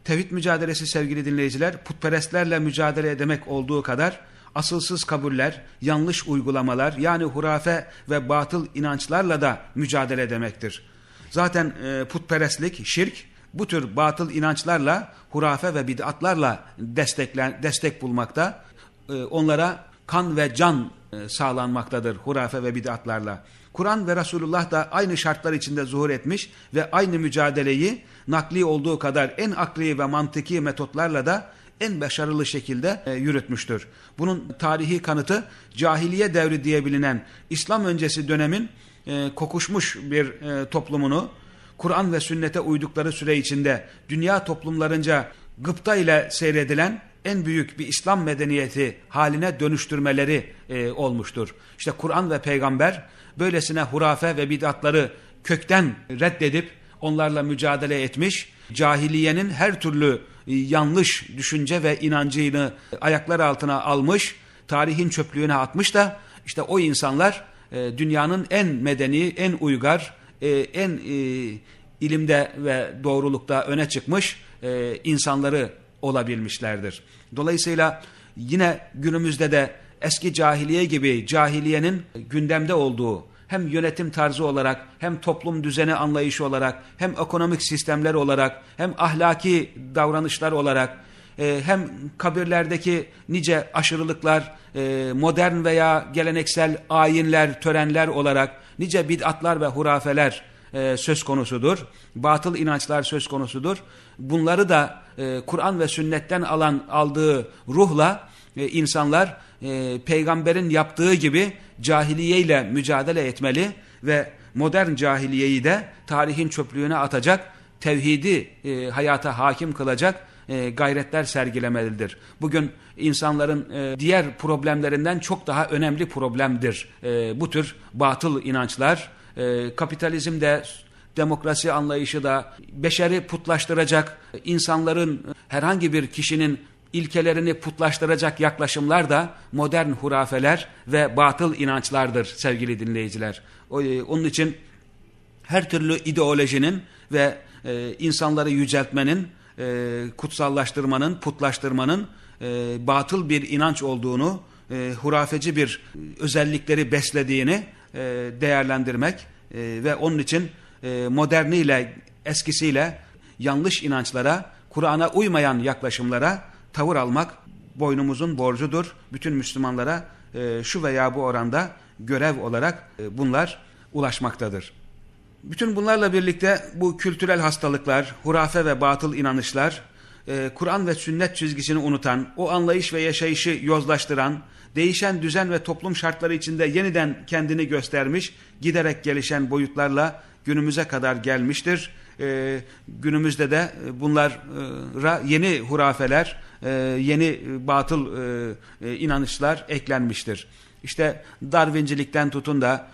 Speaker 1: Tevhid mücadelesi sevgili dinleyiciler, putperestlerle mücadele edemek olduğu kadar asılsız kabuller, yanlış uygulamalar yani hurafe ve batıl inançlarla da mücadele demektir. Zaten e, putperestlik, şirk bu tür batıl inançlarla, hurafe ve bid'atlarla destek bulmakta, e, onlara kan ve can e, sağlanmaktadır hurafe ve bid'atlarla. Kur'an ve Resulullah da aynı şartlar içinde zuhur etmiş ve aynı mücadeleyi nakli olduğu kadar en akli ve mantıki metotlarla da en başarılı şekilde e, yürütmüştür. Bunun tarihi kanıtı cahiliye devri diye bilinen İslam öncesi dönemin e, kokuşmuş bir e, toplumunu Kur'an ve sünnete uydukları süre içinde dünya toplumlarınca gıpta ile seyredilen en büyük bir İslam medeniyeti haline dönüştürmeleri e, olmuştur. İşte Kur'an ve peygamber böylesine hurafe ve bid'atları kökten reddedip onlarla mücadele etmiş, cahiliyenin her türlü e, yanlış düşünce ve inancını ayaklar altına almış, tarihin çöplüğüne atmış da işte o insanlar e, dünyanın en medeni, en uygar, e, en ilimde ve doğrulukta öne çıkmış insanları olabilmişlerdir. Dolayısıyla yine günümüzde de eski cahiliye gibi cahiliyenin gündemde olduğu hem yönetim tarzı olarak hem toplum düzeni anlayışı olarak hem ekonomik sistemler olarak hem ahlaki davranışlar olarak e, hem kabirlerdeki nice aşırılıklar, e, modern veya geleneksel ayinler, törenler olarak nice bid'atlar ve hurafeler e, söz konusudur. Batıl inançlar söz konusudur. Bunları da Kur'an ve sünnetten alan aldığı ruhla e, insanlar e, peygamberin yaptığı gibi cahiliyeyle mücadele etmeli ve modern cahiliyeyi de tarihin çöplüğüne atacak, tevhidi e, hayata hakim kılacak e, gayretler sergilemelidir. Bugün insanların e, diğer problemlerinden çok daha önemli problemdir e, bu tür batıl inançlar. E, kapitalizm de demokrasi anlayışı da beşeri putlaştıracak, insanların herhangi bir kişinin ilkelerini putlaştıracak yaklaşımlar da modern hurafeler ve batıl inançlardır sevgili dinleyiciler. E, onun için her türlü ideolojinin ve e, insanları yüceltmenin, e, kutsallaştırmanın, putlaştırmanın batıl bir inanç olduğunu, hurafeci bir özellikleri beslediğini değerlendirmek ve onun için moderniyle, eskisiyle yanlış inançlara, Kur'an'a uymayan yaklaşımlara tavır almak boynumuzun borcudur. Bütün Müslümanlara e, şu veya bu oranda görev olarak e, bunlar ulaşmaktadır. Bütün bunlarla birlikte bu kültürel hastalıklar, hurafe ve batıl inanışlar, e, Kur'an ve sünnet çizgisini unutan, o anlayış ve yaşayışı yozlaştıran, değişen düzen ve toplum şartları içinde yeniden kendini göstermiş, giderek gelişen boyutlarla günümüze kadar gelmiştir. E, günümüzde de bunlara yeni hurafeler, e, yeni batıl e, e, inanışlar eklenmiştir. İşte Darwincilikten tutun da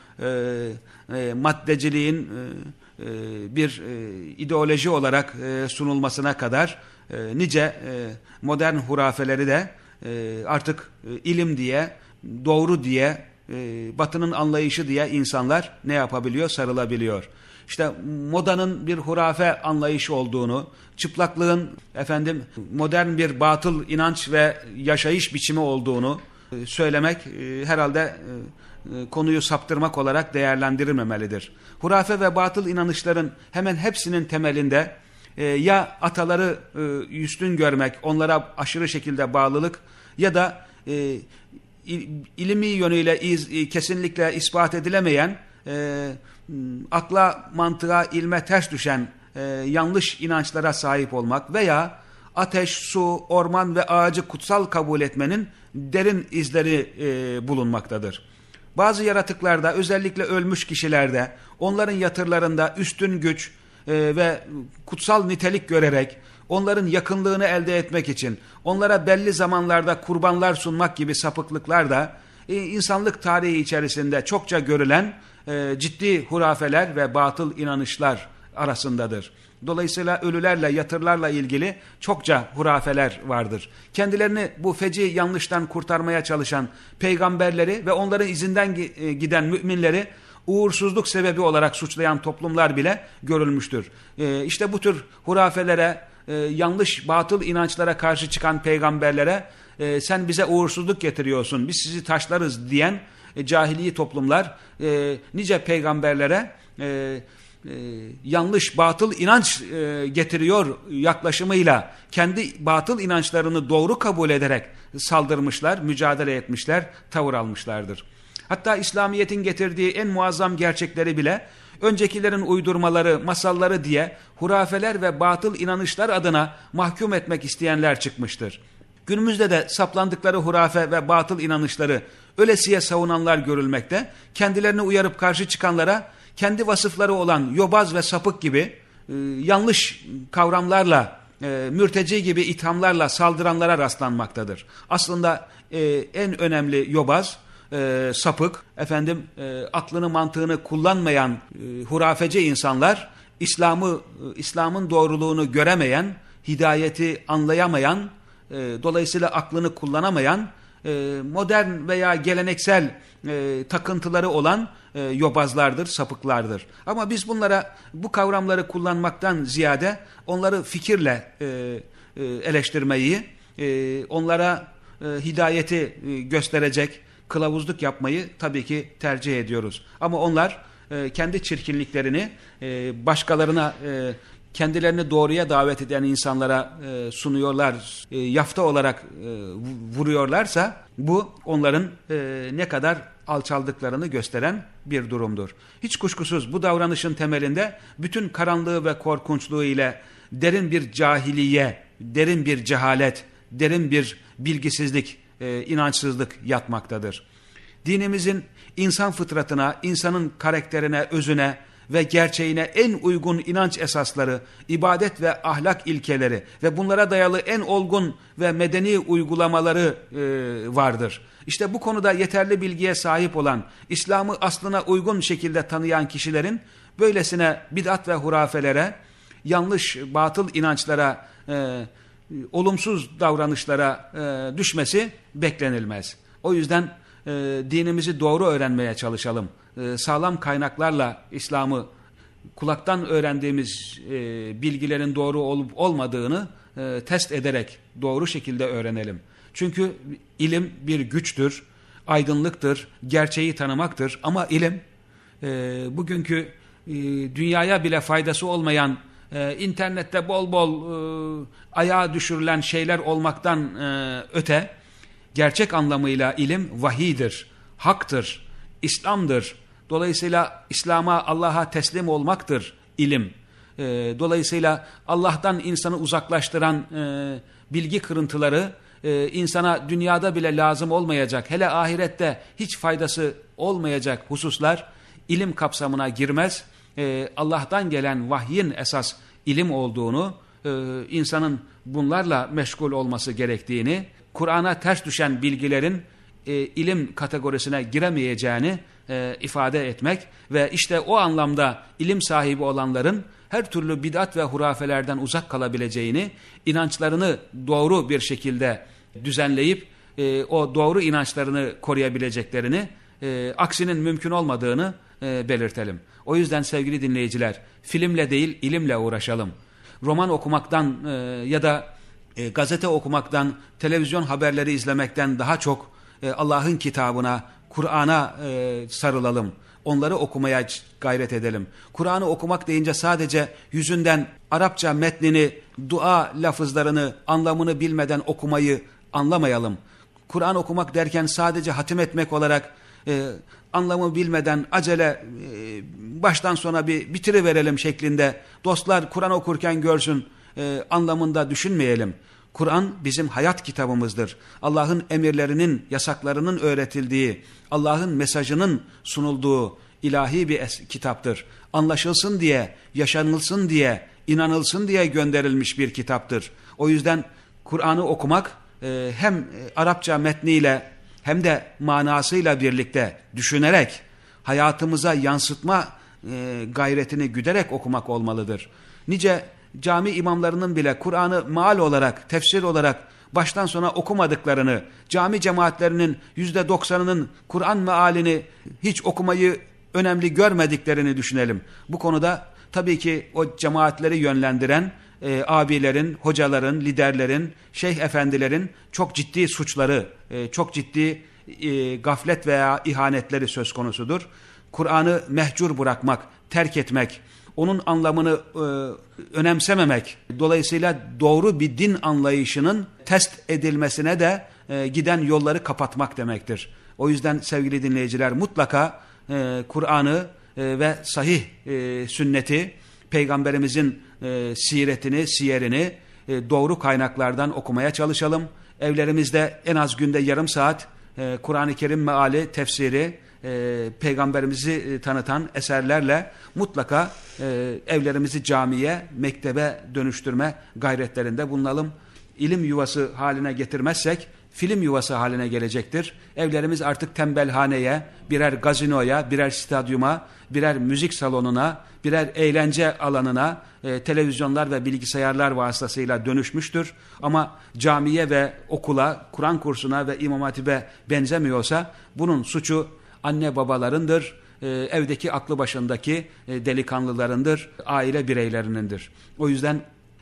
Speaker 1: maddeciliğin bir ideoloji olarak sunulmasına kadar nice modern hurafeleri de artık ilim diye, doğru diye, e, batının anlayışı diye insanlar ne yapabiliyor? Sarılabiliyor işte modanın bir hurafe anlayışı olduğunu, çıplaklığın efendim modern bir batıl inanç ve yaşayış biçimi olduğunu e, söylemek e, herhalde e, konuyu saptırmak olarak değerlendirilmemelidir. Hurafe ve batıl inanışların hemen hepsinin temelinde ya ataları üstün görmek, onlara aşırı şekilde bağlılık ya da ilmi yönüyle iz, e, kesinlikle ispat edilemeyen, e, akla, mantığa, ilme ters düşen e, yanlış inançlara sahip olmak veya ateş, su, orman ve ağacı kutsal kabul etmenin derin izleri e, bulunmaktadır. Bazı yaratıklarda özellikle ölmüş kişilerde onların yatırlarında üstün güç e, ve kutsal nitelik görerek onların yakınlığını elde etmek için onlara belli zamanlarda kurbanlar sunmak gibi sapıklıklar da e, insanlık tarihi içerisinde çokça görülen e, ciddi hurafeler ve batıl inanışlar arasındadır. Dolayısıyla ölülerle, yatırlarla ilgili çokça hurafeler vardır. Kendilerini bu feci yanlıştan kurtarmaya çalışan peygamberleri ve onların izinden e, giden müminleri uğursuzluk sebebi olarak suçlayan toplumlar bile görülmüştür. İşte bu tür hurafelere, e, yanlış batıl inançlara karşı çıkan peygamberlere sen bize uğursuzluk getiriyorsun, biz sizi taşlarız diyen cahiliyi toplumlar nice peygamberlere e, yanlış batıl inanç e, getiriyor yaklaşımıyla kendi batıl inançlarını doğru kabul ederek saldırmışlar, mücadele etmişler, tavır almışlardır. Hatta İslamiyet'in getirdiği en muazzam gerçekleri bile öncekilerin uydurmaları, masalları diye hurafeler ve batıl inanışlar adına mahkum etmek isteyenler çıkmıştır. Günümüzde de saplandıkları hurafe ve batıl inanışları ölesiye savunanlar görülmekte, kendilerini uyarıp karşı çıkanlara kendi vasıfları olan yobaz ve sapık gibi e, yanlış kavramlarla, e, mürteci gibi ithamlarla saldıranlara rastlanmaktadır. Aslında e, en önemli yobaz, e, sapık, efendim e, aklını mantığını kullanmayan e, hurafeci insanlar, İslam'ı, e, İslam'ın doğruluğunu göremeyen, hidayeti anlayamayan, e, dolayısıyla aklını kullanamayan, e, modern veya geleneksel e, takıntıları olan e, yobazlardır, sapıklardır. Ama biz bunlara bu kavramları kullanmaktan ziyade onları fikirle e, e, eleştirmeyi, e, onlara e, hidayeti e, gösterecek kılavuzluk yapmayı tabii ki tercih ediyoruz. Ama onlar e, kendi çirkinliklerini e, başkalarına e, kendilerini doğruya davet eden insanlara e, sunuyorlar, e, yafta olarak e, vuruyorlarsa bu onların e, ne kadar alçaldıklarını gösteren bir durumdur. Hiç kuşkusuz bu davranışın temelinde bütün karanlığı ve korkunçluğu ile derin bir cahiliye, derin bir cehalet, derin bir bilgisizlik, e, inançsızlık yatmaktadır. Dinimizin insan fıtratına, insanın karakterine, özüne, ve gerçeğine en uygun inanç esasları, ibadet ve ahlak ilkeleri ve bunlara dayalı en olgun ve medeni uygulamaları e, vardır. İşte bu konuda yeterli bilgiye sahip olan, İslam'ı aslına uygun şekilde tanıyan kişilerin böylesine bid'at ve hurafelere, yanlış batıl inançlara, e, olumsuz davranışlara e, düşmesi beklenilmez. O yüzden e, dinimizi doğru öğrenmeye çalışalım. E, sağlam kaynaklarla İslam'ı kulaktan öğrendiğimiz e, bilgilerin doğru olup olmadığını e, test ederek doğru şekilde öğrenelim. Çünkü ilim bir güçtür, aydınlıktır, gerçeği tanımaktır ama ilim e, bugünkü e, dünyaya bile faydası olmayan e, internette bol bol e, ayağa düşürülen şeyler olmaktan e, öte gerçek anlamıyla ilim vahidir, haktır, İslam'dır. Dolayısıyla İslam'a Allah'a teslim olmaktır ilim. E, dolayısıyla Allah'tan insanı uzaklaştıran e, bilgi kırıntıları e, insana dünyada bile lazım olmayacak, hele ahirette hiç faydası olmayacak hususlar ilim kapsamına girmez. E, Allah'tan gelen vahyin esas ilim olduğunu, e, insanın bunlarla meşgul olması gerektiğini, Kur'an'a ters düşen bilgilerin e, ilim kategorisine giremeyeceğini e, ifade etmek ve işte o anlamda ilim sahibi olanların her türlü bid'at ve hurafelerden uzak kalabileceğini, inançlarını doğru bir şekilde düzenleyip e, o doğru inançlarını koruyabileceklerini, e, aksinin mümkün olmadığını e, belirtelim. O yüzden sevgili dinleyiciler, filmle değil ilimle uğraşalım. Roman okumaktan e, ya da e, gazete okumaktan, televizyon haberleri izlemekten daha çok e, Allah'ın kitabına, Kur'an'a e, sarılalım. onları okumaya gayret edelim. Kur'an'ı okumak deyince sadece yüzünden Arapça metnini, dua lafızlarını, anlamını bilmeden okumayı anlamayalım. Kur'an okumak derken sadece hatim etmek olarak e, anlamı bilmeden acele e, baştan sona bir bitiriverelim şeklinde dostlar Kur'an okurken görsün e, anlamında düşünmeyelim. Kur'an bizim hayat kitabımızdır. Allah'ın emirlerinin, yasaklarının öğretildiği, Allah'ın mesajının sunulduğu ilahi bir kitaptır. Anlaşılsın diye, yaşanılsın diye, inanılsın diye gönderilmiş bir kitaptır. O yüzden Kur'an'ı okumak e, hem Arapça metniyle hem de manasıyla birlikte düşünerek hayatımıza yansıtma e, gayretini güderek okumak olmalıdır. Nice cami imamlarının bile Kur'an'ı maal olarak, tefsir olarak baştan sona okumadıklarını, cami cemaatlerinin yüzde doksanının Kur'an mealini hiç okumayı önemli görmediklerini düşünelim. Bu konuda tabii ki o cemaatleri yönlendiren e, abilerin, hocaların, liderlerin, şeyh efendilerin çok ciddi suçları, e, çok ciddi e, gaflet veya ihanetleri söz konusudur. Kur'an'ı mehcur bırakmak, terk etmek, onun anlamını e, önemsememek, dolayısıyla doğru bir din anlayışının test edilmesine de e, giden yolları kapatmak demektir. O yüzden sevgili dinleyiciler mutlaka e, Kur'an'ı e, ve sahih e, sünneti, peygamberimizin e, siretini, siyerini e, doğru kaynaklardan okumaya çalışalım. Evlerimizde en az günde yarım saat e, Kur'an-ı Kerim meali, tefsiri, e, peygamberimizi e, tanıtan eserlerle mutlaka e, evlerimizi camiye, mektebe dönüştürme gayretlerinde bulunalım. İlim yuvası haline getirmezsek film yuvası haline gelecektir. Evlerimiz artık tembelhaneye, birer gazinoya, birer stadyuma, birer müzik salonuna, birer eğlence alanına, e, televizyonlar ve bilgisayarlar vasıtasıyla dönüşmüştür. Ama camiye ve okula, Kur'an kursuna ve imam hatibe benzemiyorsa bunun suçu anne babalarındır, e, evdeki aklı başındaki e, delikanlılarındır, aile bireylerinindir. O yüzden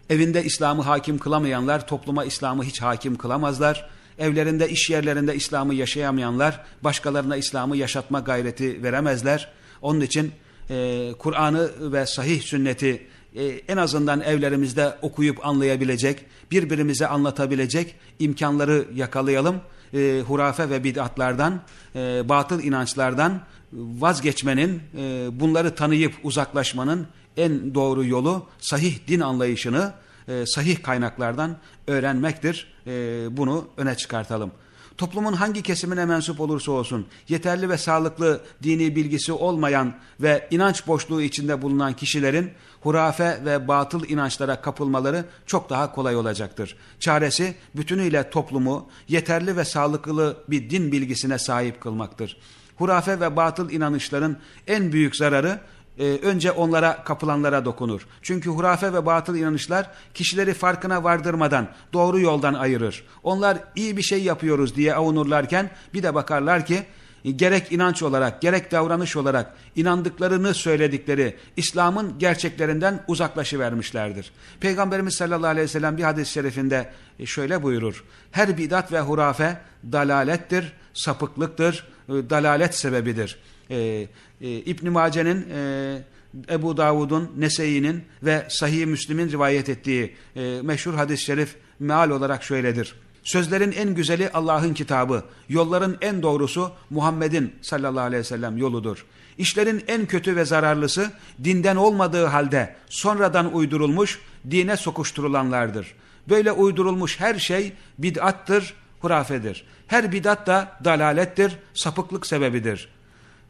Speaker 1: evinde İslam'ı hakim kılamayanlar topluma İslam'ı hiç hakim kılamazlar. Evlerinde, iş yerlerinde İslam'ı yaşayamayanlar başkalarına İslam'ı yaşatma gayreti veremezler. Onun için e, Kur'an'ı ve sahih sünneti e, en azından evlerimizde okuyup anlayabilecek, birbirimize anlatabilecek imkanları yakalayalım. E, hurafe ve bid'atlardan, e, batıl inançlardan vazgeçmenin, e, bunları tanıyıp uzaklaşmanın en doğru yolu sahih din anlayışını e, sahih kaynaklardan öğrenmektir. E, bunu öne çıkartalım. Toplumun hangi kesimine mensup olursa olsun yeterli ve sağlıklı dini bilgisi olmayan ve inanç boşluğu içinde bulunan kişilerin hurafe ve batıl inançlara kapılmaları çok daha kolay olacaktır. Çaresi bütünüyle toplumu yeterli ve sağlıklı bir din bilgisine sahip kılmaktır. Hurafe ve batıl inanışların en büyük zararı e, önce onlara kapılanlara dokunur. Çünkü hurafe ve batıl inanışlar kişileri farkına vardırmadan doğru yoldan ayırır. Onlar iyi bir şey yapıyoruz diye avunurlarken bir de bakarlar ki gerek inanç olarak gerek davranış olarak inandıklarını söyledikleri İslam'ın gerçeklerinden uzaklaşıvermişlerdir. Peygamberimiz sallallahu aleyhi ve sellem bir hadis-i şerifinde e, şöyle buyurur. Her bidat ve hurafe dalalettir, sapıklıktır, e, dalalet sebebidir. Ee, e, İbn-i Mace'nin, e, Ebu Davud'un, Nese'inin ve Sahih-i Müslim'in rivayet ettiği e, meşhur hadis-i şerif meal olarak şöyledir. Sözlerin en güzeli Allah'ın kitabı, yolların en doğrusu Muhammed'in sallallahu aleyhi ve sellem yoludur. İşlerin en kötü ve zararlısı dinden olmadığı halde sonradan uydurulmuş, dine sokuşturulanlardır. Böyle uydurulmuş her şey bid'attır, hurafedir. Her bid'at da dalalettir, sapıklık sebebidir.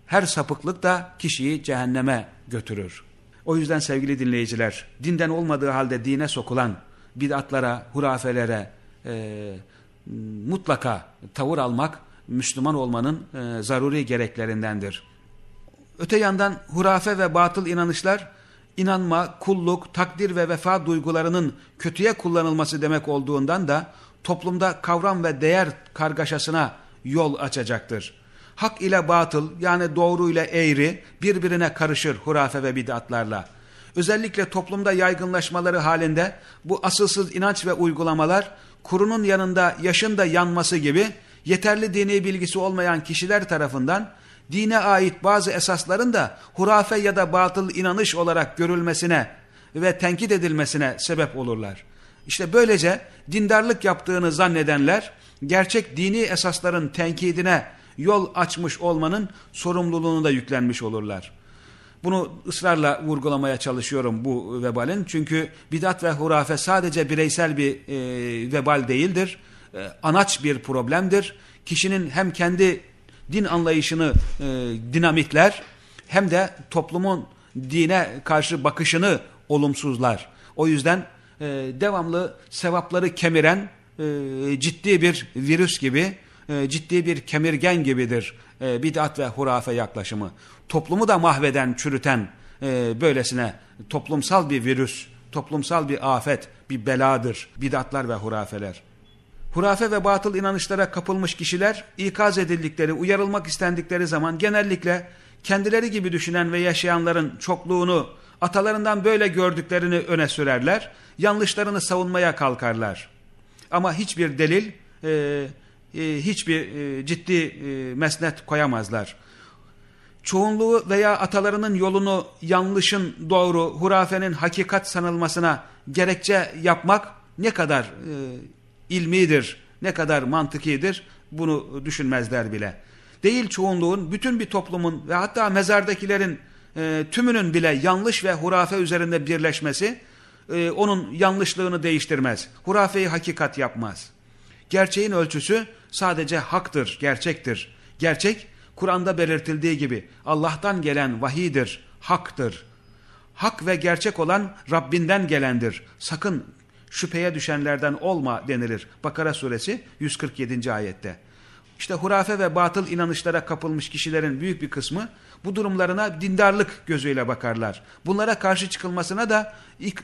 Speaker 1: Her sapıklık da kişiyi cehenneme götürür. O yüzden sevgili dinleyiciler, dinden olmadığı halde dine sokulan bid'atlara, hurafelere e, mutlaka tavır almak Müslüman olmanın e, zaruri gereklerindendir. Öte yandan hurafe ve batıl inanışlar, inanma, kulluk, takdir ve vefa duygularının kötüye kullanılması demek olduğundan da toplumda kavram ve değer kargaşasına yol açacaktır. Hak ile batıl yani doğru ile eğri birbirine karışır hurafe ve bid'atlarla. Özellikle toplumda yaygınlaşmaları halinde bu asılsız inanç ve uygulamalar kurunun yanında yaşın da yanması gibi yeterli dini bilgisi olmayan kişiler tarafından dine ait bazı esasların da hurafe ya da batıl inanış olarak görülmesine ve tenkit edilmesine sebep olurlar. İşte böylece dindarlık yaptığını zannedenler gerçek dini esasların tenkidine yol açmış olmanın sorumluluğunu da yüklenmiş olurlar. Bunu ısrarla vurgulamaya çalışıyorum bu vebalin. Çünkü bidat ve hurafe sadece bireysel bir e, vebal değildir. E, anaç bir problemdir. Kişinin hem kendi din anlayışını e, dinamitler hem de toplumun dine karşı bakışını olumsuzlar. O yüzden e, devamlı sevapları kemiren e, ciddi bir virüs gibi, e, ciddi bir kemirgen gibidir e, bid'at ve hurafe yaklaşımı. Toplumu da mahveden, çürüten e, böylesine toplumsal bir virüs, toplumsal bir afet, bir beladır bid'atlar ve hurafeler. Hurafe ve batıl inanışlara kapılmış kişiler ikaz edildikleri, uyarılmak istendikleri zaman genellikle kendileri gibi düşünen ve yaşayanların çokluğunu atalarından böyle gördüklerini öne sürerler, yanlışlarını savunmaya kalkarlar. Ama hiçbir delil, e, e, hiçbir e, ciddi e, mesnet koyamazlar. Çoğunluğu veya atalarının yolunu yanlışın doğru, hurafenin hakikat sanılmasına gerekçe yapmak ne kadar e, ilmidir, ne kadar mantıkidir bunu düşünmezler bile. Değil çoğunluğun, bütün bir toplumun ve hatta mezardakilerin e, tümünün bile yanlış ve hurafe üzerinde birleşmesi e, onun yanlışlığını değiştirmez. Hurafeyi hakikat yapmaz. Gerçeğin ölçüsü sadece haktır, gerçektir. Gerçek Kur'an'da belirtildiği gibi Allah'tan gelen vahidir, haktır. Hak ve gerçek olan Rabbinden gelendir. Sakın şüpheye düşenlerden olma denilir. Bakara suresi 147. ayette. İşte hurafe ve batıl inanışlara kapılmış kişilerin büyük bir kısmı bu durumlarına dindarlık gözüyle bakarlar. Bunlara karşı çıkılmasına da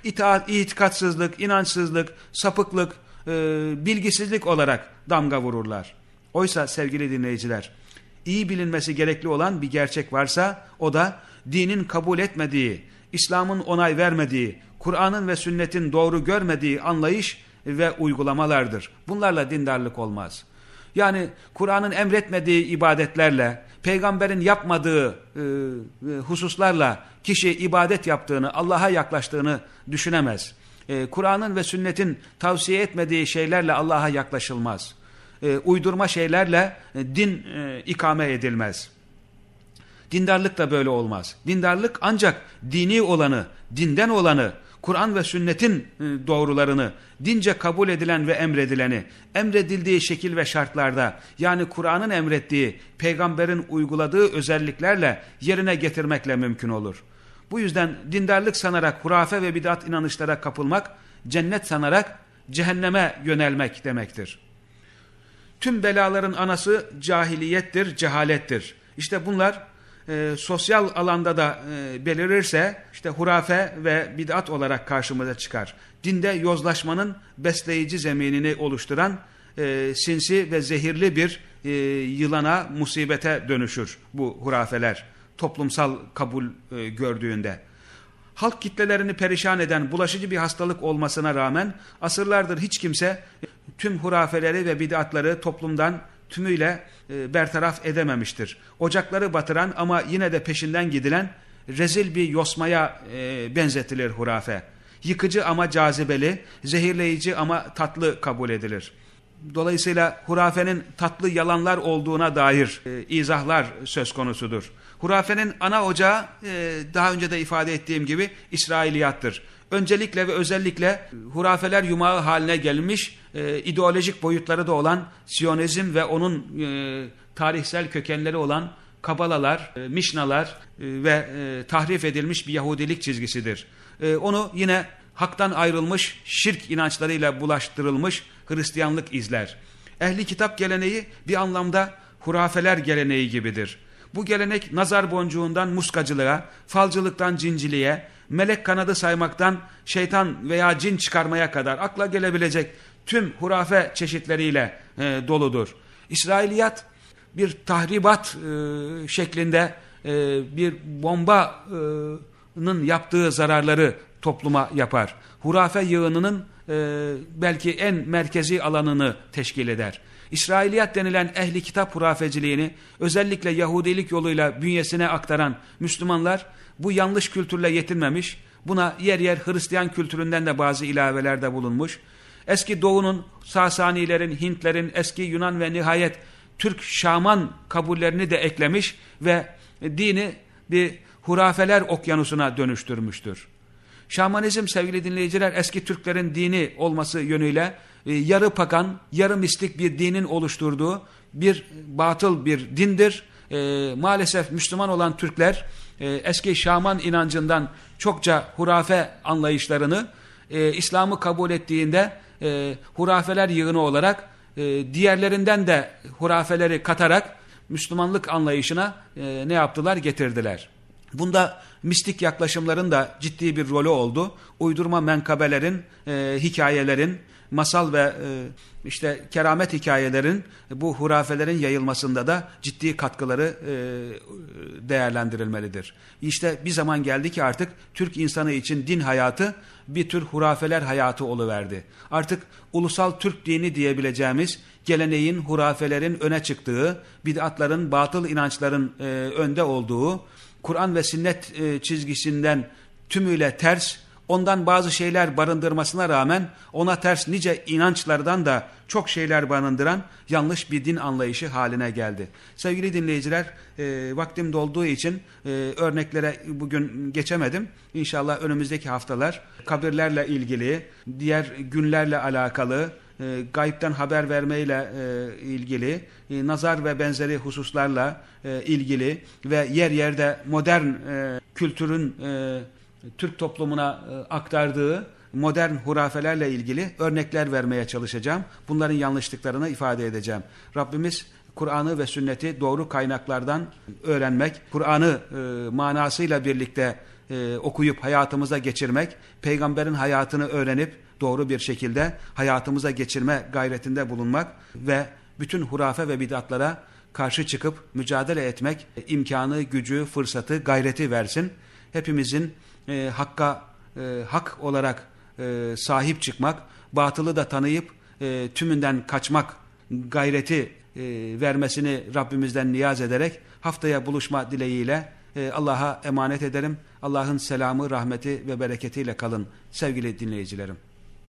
Speaker 1: itaat, itikatsızlık, inançsızlık, sapıklık, e, bilgisizlik olarak damga vururlar. Oysa sevgili dinleyiciler, iyi bilinmesi gerekli olan bir gerçek varsa o da dinin kabul etmediği, İslam'ın onay vermediği, Kur'an'ın ve sünnetin doğru görmediği anlayış ve uygulamalardır. Bunlarla dindarlık olmaz. Yani Kur'an'ın emretmediği ibadetlerle, peygamberin yapmadığı e, e, hususlarla kişi ibadet yaptığını, Allah'a yaklaştığını düşünemez. E, Kur'an'ın ve sünnetin tavsiye etmediği şeylerle Allah'a yaklaşılmaz. E, uydurma şeylerle e, din e, ikame edilmez. Dindarlık da böyle olmaz. Dindarlık ancak dini olanı, dinden olanı, Kur'an ve sünnetin e, doğrularını, dince kabul edilen ve emredileni, emredildiği şekil ve şartlarda yani Kur'an'ın emrettiği, peygamberin uyguladığı özelliklerle yerine getirmekle mümkün olur. Bu yüzden dindarlık sanarak hurafe ve bidat inanışlara kapılmak, cennet sanarak cehenneme yönelmek demektir. Tüm belaların anası cahiliyettir, cehalettir. İşte bunlar e, sosyal alanda da e, belirirse işte hurafe ve bid'at olarak karşımıza çıkar. Dinde yozlaşmanın besleyici zeminini oluşturan e, sinsi ve zehirli bir e, yılana, musibete dönüşür bu hurafeler toplumsal kabul e, gördüğünde. Halk kitlelerini perişan eden bulaşıcı bir hastalık olmasına rağmen asırlardır hiç kimse tüm hurafeleri ve bid'atları toplumdan tümüyle e, bertaraf edememiştir. Ocakları batıran ama yine de peşinden gidilen rezil bir yosmaya e, benzetilir hurafe. Yıkıcı ama cazibeli, zehirleyici ama tatlı kabul edilir. Dolayısıyla hurafenin tatlı yalanlar olduğuna dair e, izahlar söz konusudur. Hurafenin ana ocağı e, daha önce de ifade ettiğim gibi İsrailiyattır. Öncelikle ve özellikle hurafeler yumağı haline gelmiş e, ideolojik boyutları da olan Siyonizm ve onun e, tarihsel kökenleri olan Kabalalar, e, Mişnalar e, ve e, tahrif edilmiş bir Yahudilik çizgisidir. E, onu yine haktan ayrılmış şirk inançlarıyla bulaştırılmış Hristiyanlık izler. Ehli kitap geleneği bir anlamda hurafeler geleneği gibidir. Bu gelenek nazar boncuğundan muskacılığa, falcılıktan cinciliğe, melek kanadı saymaktan şeytan veya cin çıkarmaya kadar akla gelebilecek tüm hurafe çeşitleriyle e, doludur. İsrailiyat bir tahribat e, şeklinde e, bir bombanın yaptığı zararları topluma yapar. Hurafe yığınının e, belki en merkezi alanını teşkil eder. İsrailiyat denilen ehli kitap hurafeciliğini özellikle Yahudilik yoluyla bünyesine aktaran Müslümanlar bu yanlış kültürle yetinmemiş, buna yer yer Hristiyan kültüründen de bazı ilavelerde bulunmuş. Eski doğunun Sasanilerin, Hintlerin, eski Yunan ve nihayet Türk Şaman kabullerini de eklemiş ve dini bir hurafeler okyanusuna dönüştürmüştür. Şamanizm sevgili dinleyiciler eski Türklerin dini olması yönüyle e, yarı pagan, yarı mistik bir dinin oluşturduğu bir batıl bir dindir. E, maalesef Müslüman olan Türkler e, eski Şaman inancından çokça hurafe anlayışlarını e, İslam'ı kabul ettiğinde e, hurafeler yığını olarak e, diğerlerinden de hurafeleri katarak Müslümanlık anlayışına e, ne yaptılar getirdiler. Bunda mistik yaklaşımların da ciddi bir rolü oldu. Uydurma menkabelerin, e, hikayelerin, masal ve e, işte keramet hikayelerin bu hurafelerin yayılmasında da ciddi katkıları e, değerlendirilmelidir. İşte bir zaman geldi ki artık Türk insanı için din hayatı bir tür hurafeler hayatı oluverdi. Artık ulusal Türk dini diyebileceğimiz geleneğin, hurafelerin öne çıktığı, bid'atların, batıl inançların e, önde olduğu, Kur'an ve sünnet çizgisinden tümüyle ters, ondan bazı şeyler barındırmasına rağmen ona ters nice inançlardan da çok şeyler barındıran yanlış bir din anlayışı haline geldi. Sevgili dinleyiciler e, vaktim dolduğu için e, örneklere bugün geçemedim. İnşallah önümüzdeki haftalar kabirlerle ilgili, diğer günlerle alakalı, e, gayipten haber vermeyle e, ilgili, e, nazar ve benzeri hususlarla e, ilgili ve yer yerde modern e, kültürün Türk toplumuna e, aktardığı modern hurafelerle ilgili örnekler vermeye çalışacağım. Bunların yanlışlıklarını ifade edeceğim. Rabbimiz Kur'an'ı ve sünneti doğru kaynaklardan öğrenmek, Kur'an'ı e, manasıyla birlikte e, okuyup hayatımıza geçirmek, peygamberin hayatını öğrenip doğru bir şekilde hayatımıza geçirme gayretinde bulunmak ve bütün hurafe ve bidatlara karşı çıkıp mücadele etmek imkanı, gücü, fırsatı, gayreti versin. Hepimizin e, hakka e, hak olarak e, sahip çıkmak, batılı da tanıyıp e, tümünden kaçmak gayreti e, vermesini Rabbimizden niyaz ederek haftaya buluşma dileğiyle e, Allah'a emanet ederim. Allah'ın selamı, rahmeti ve bereketiyle kalın sevgili dinleyicilerim.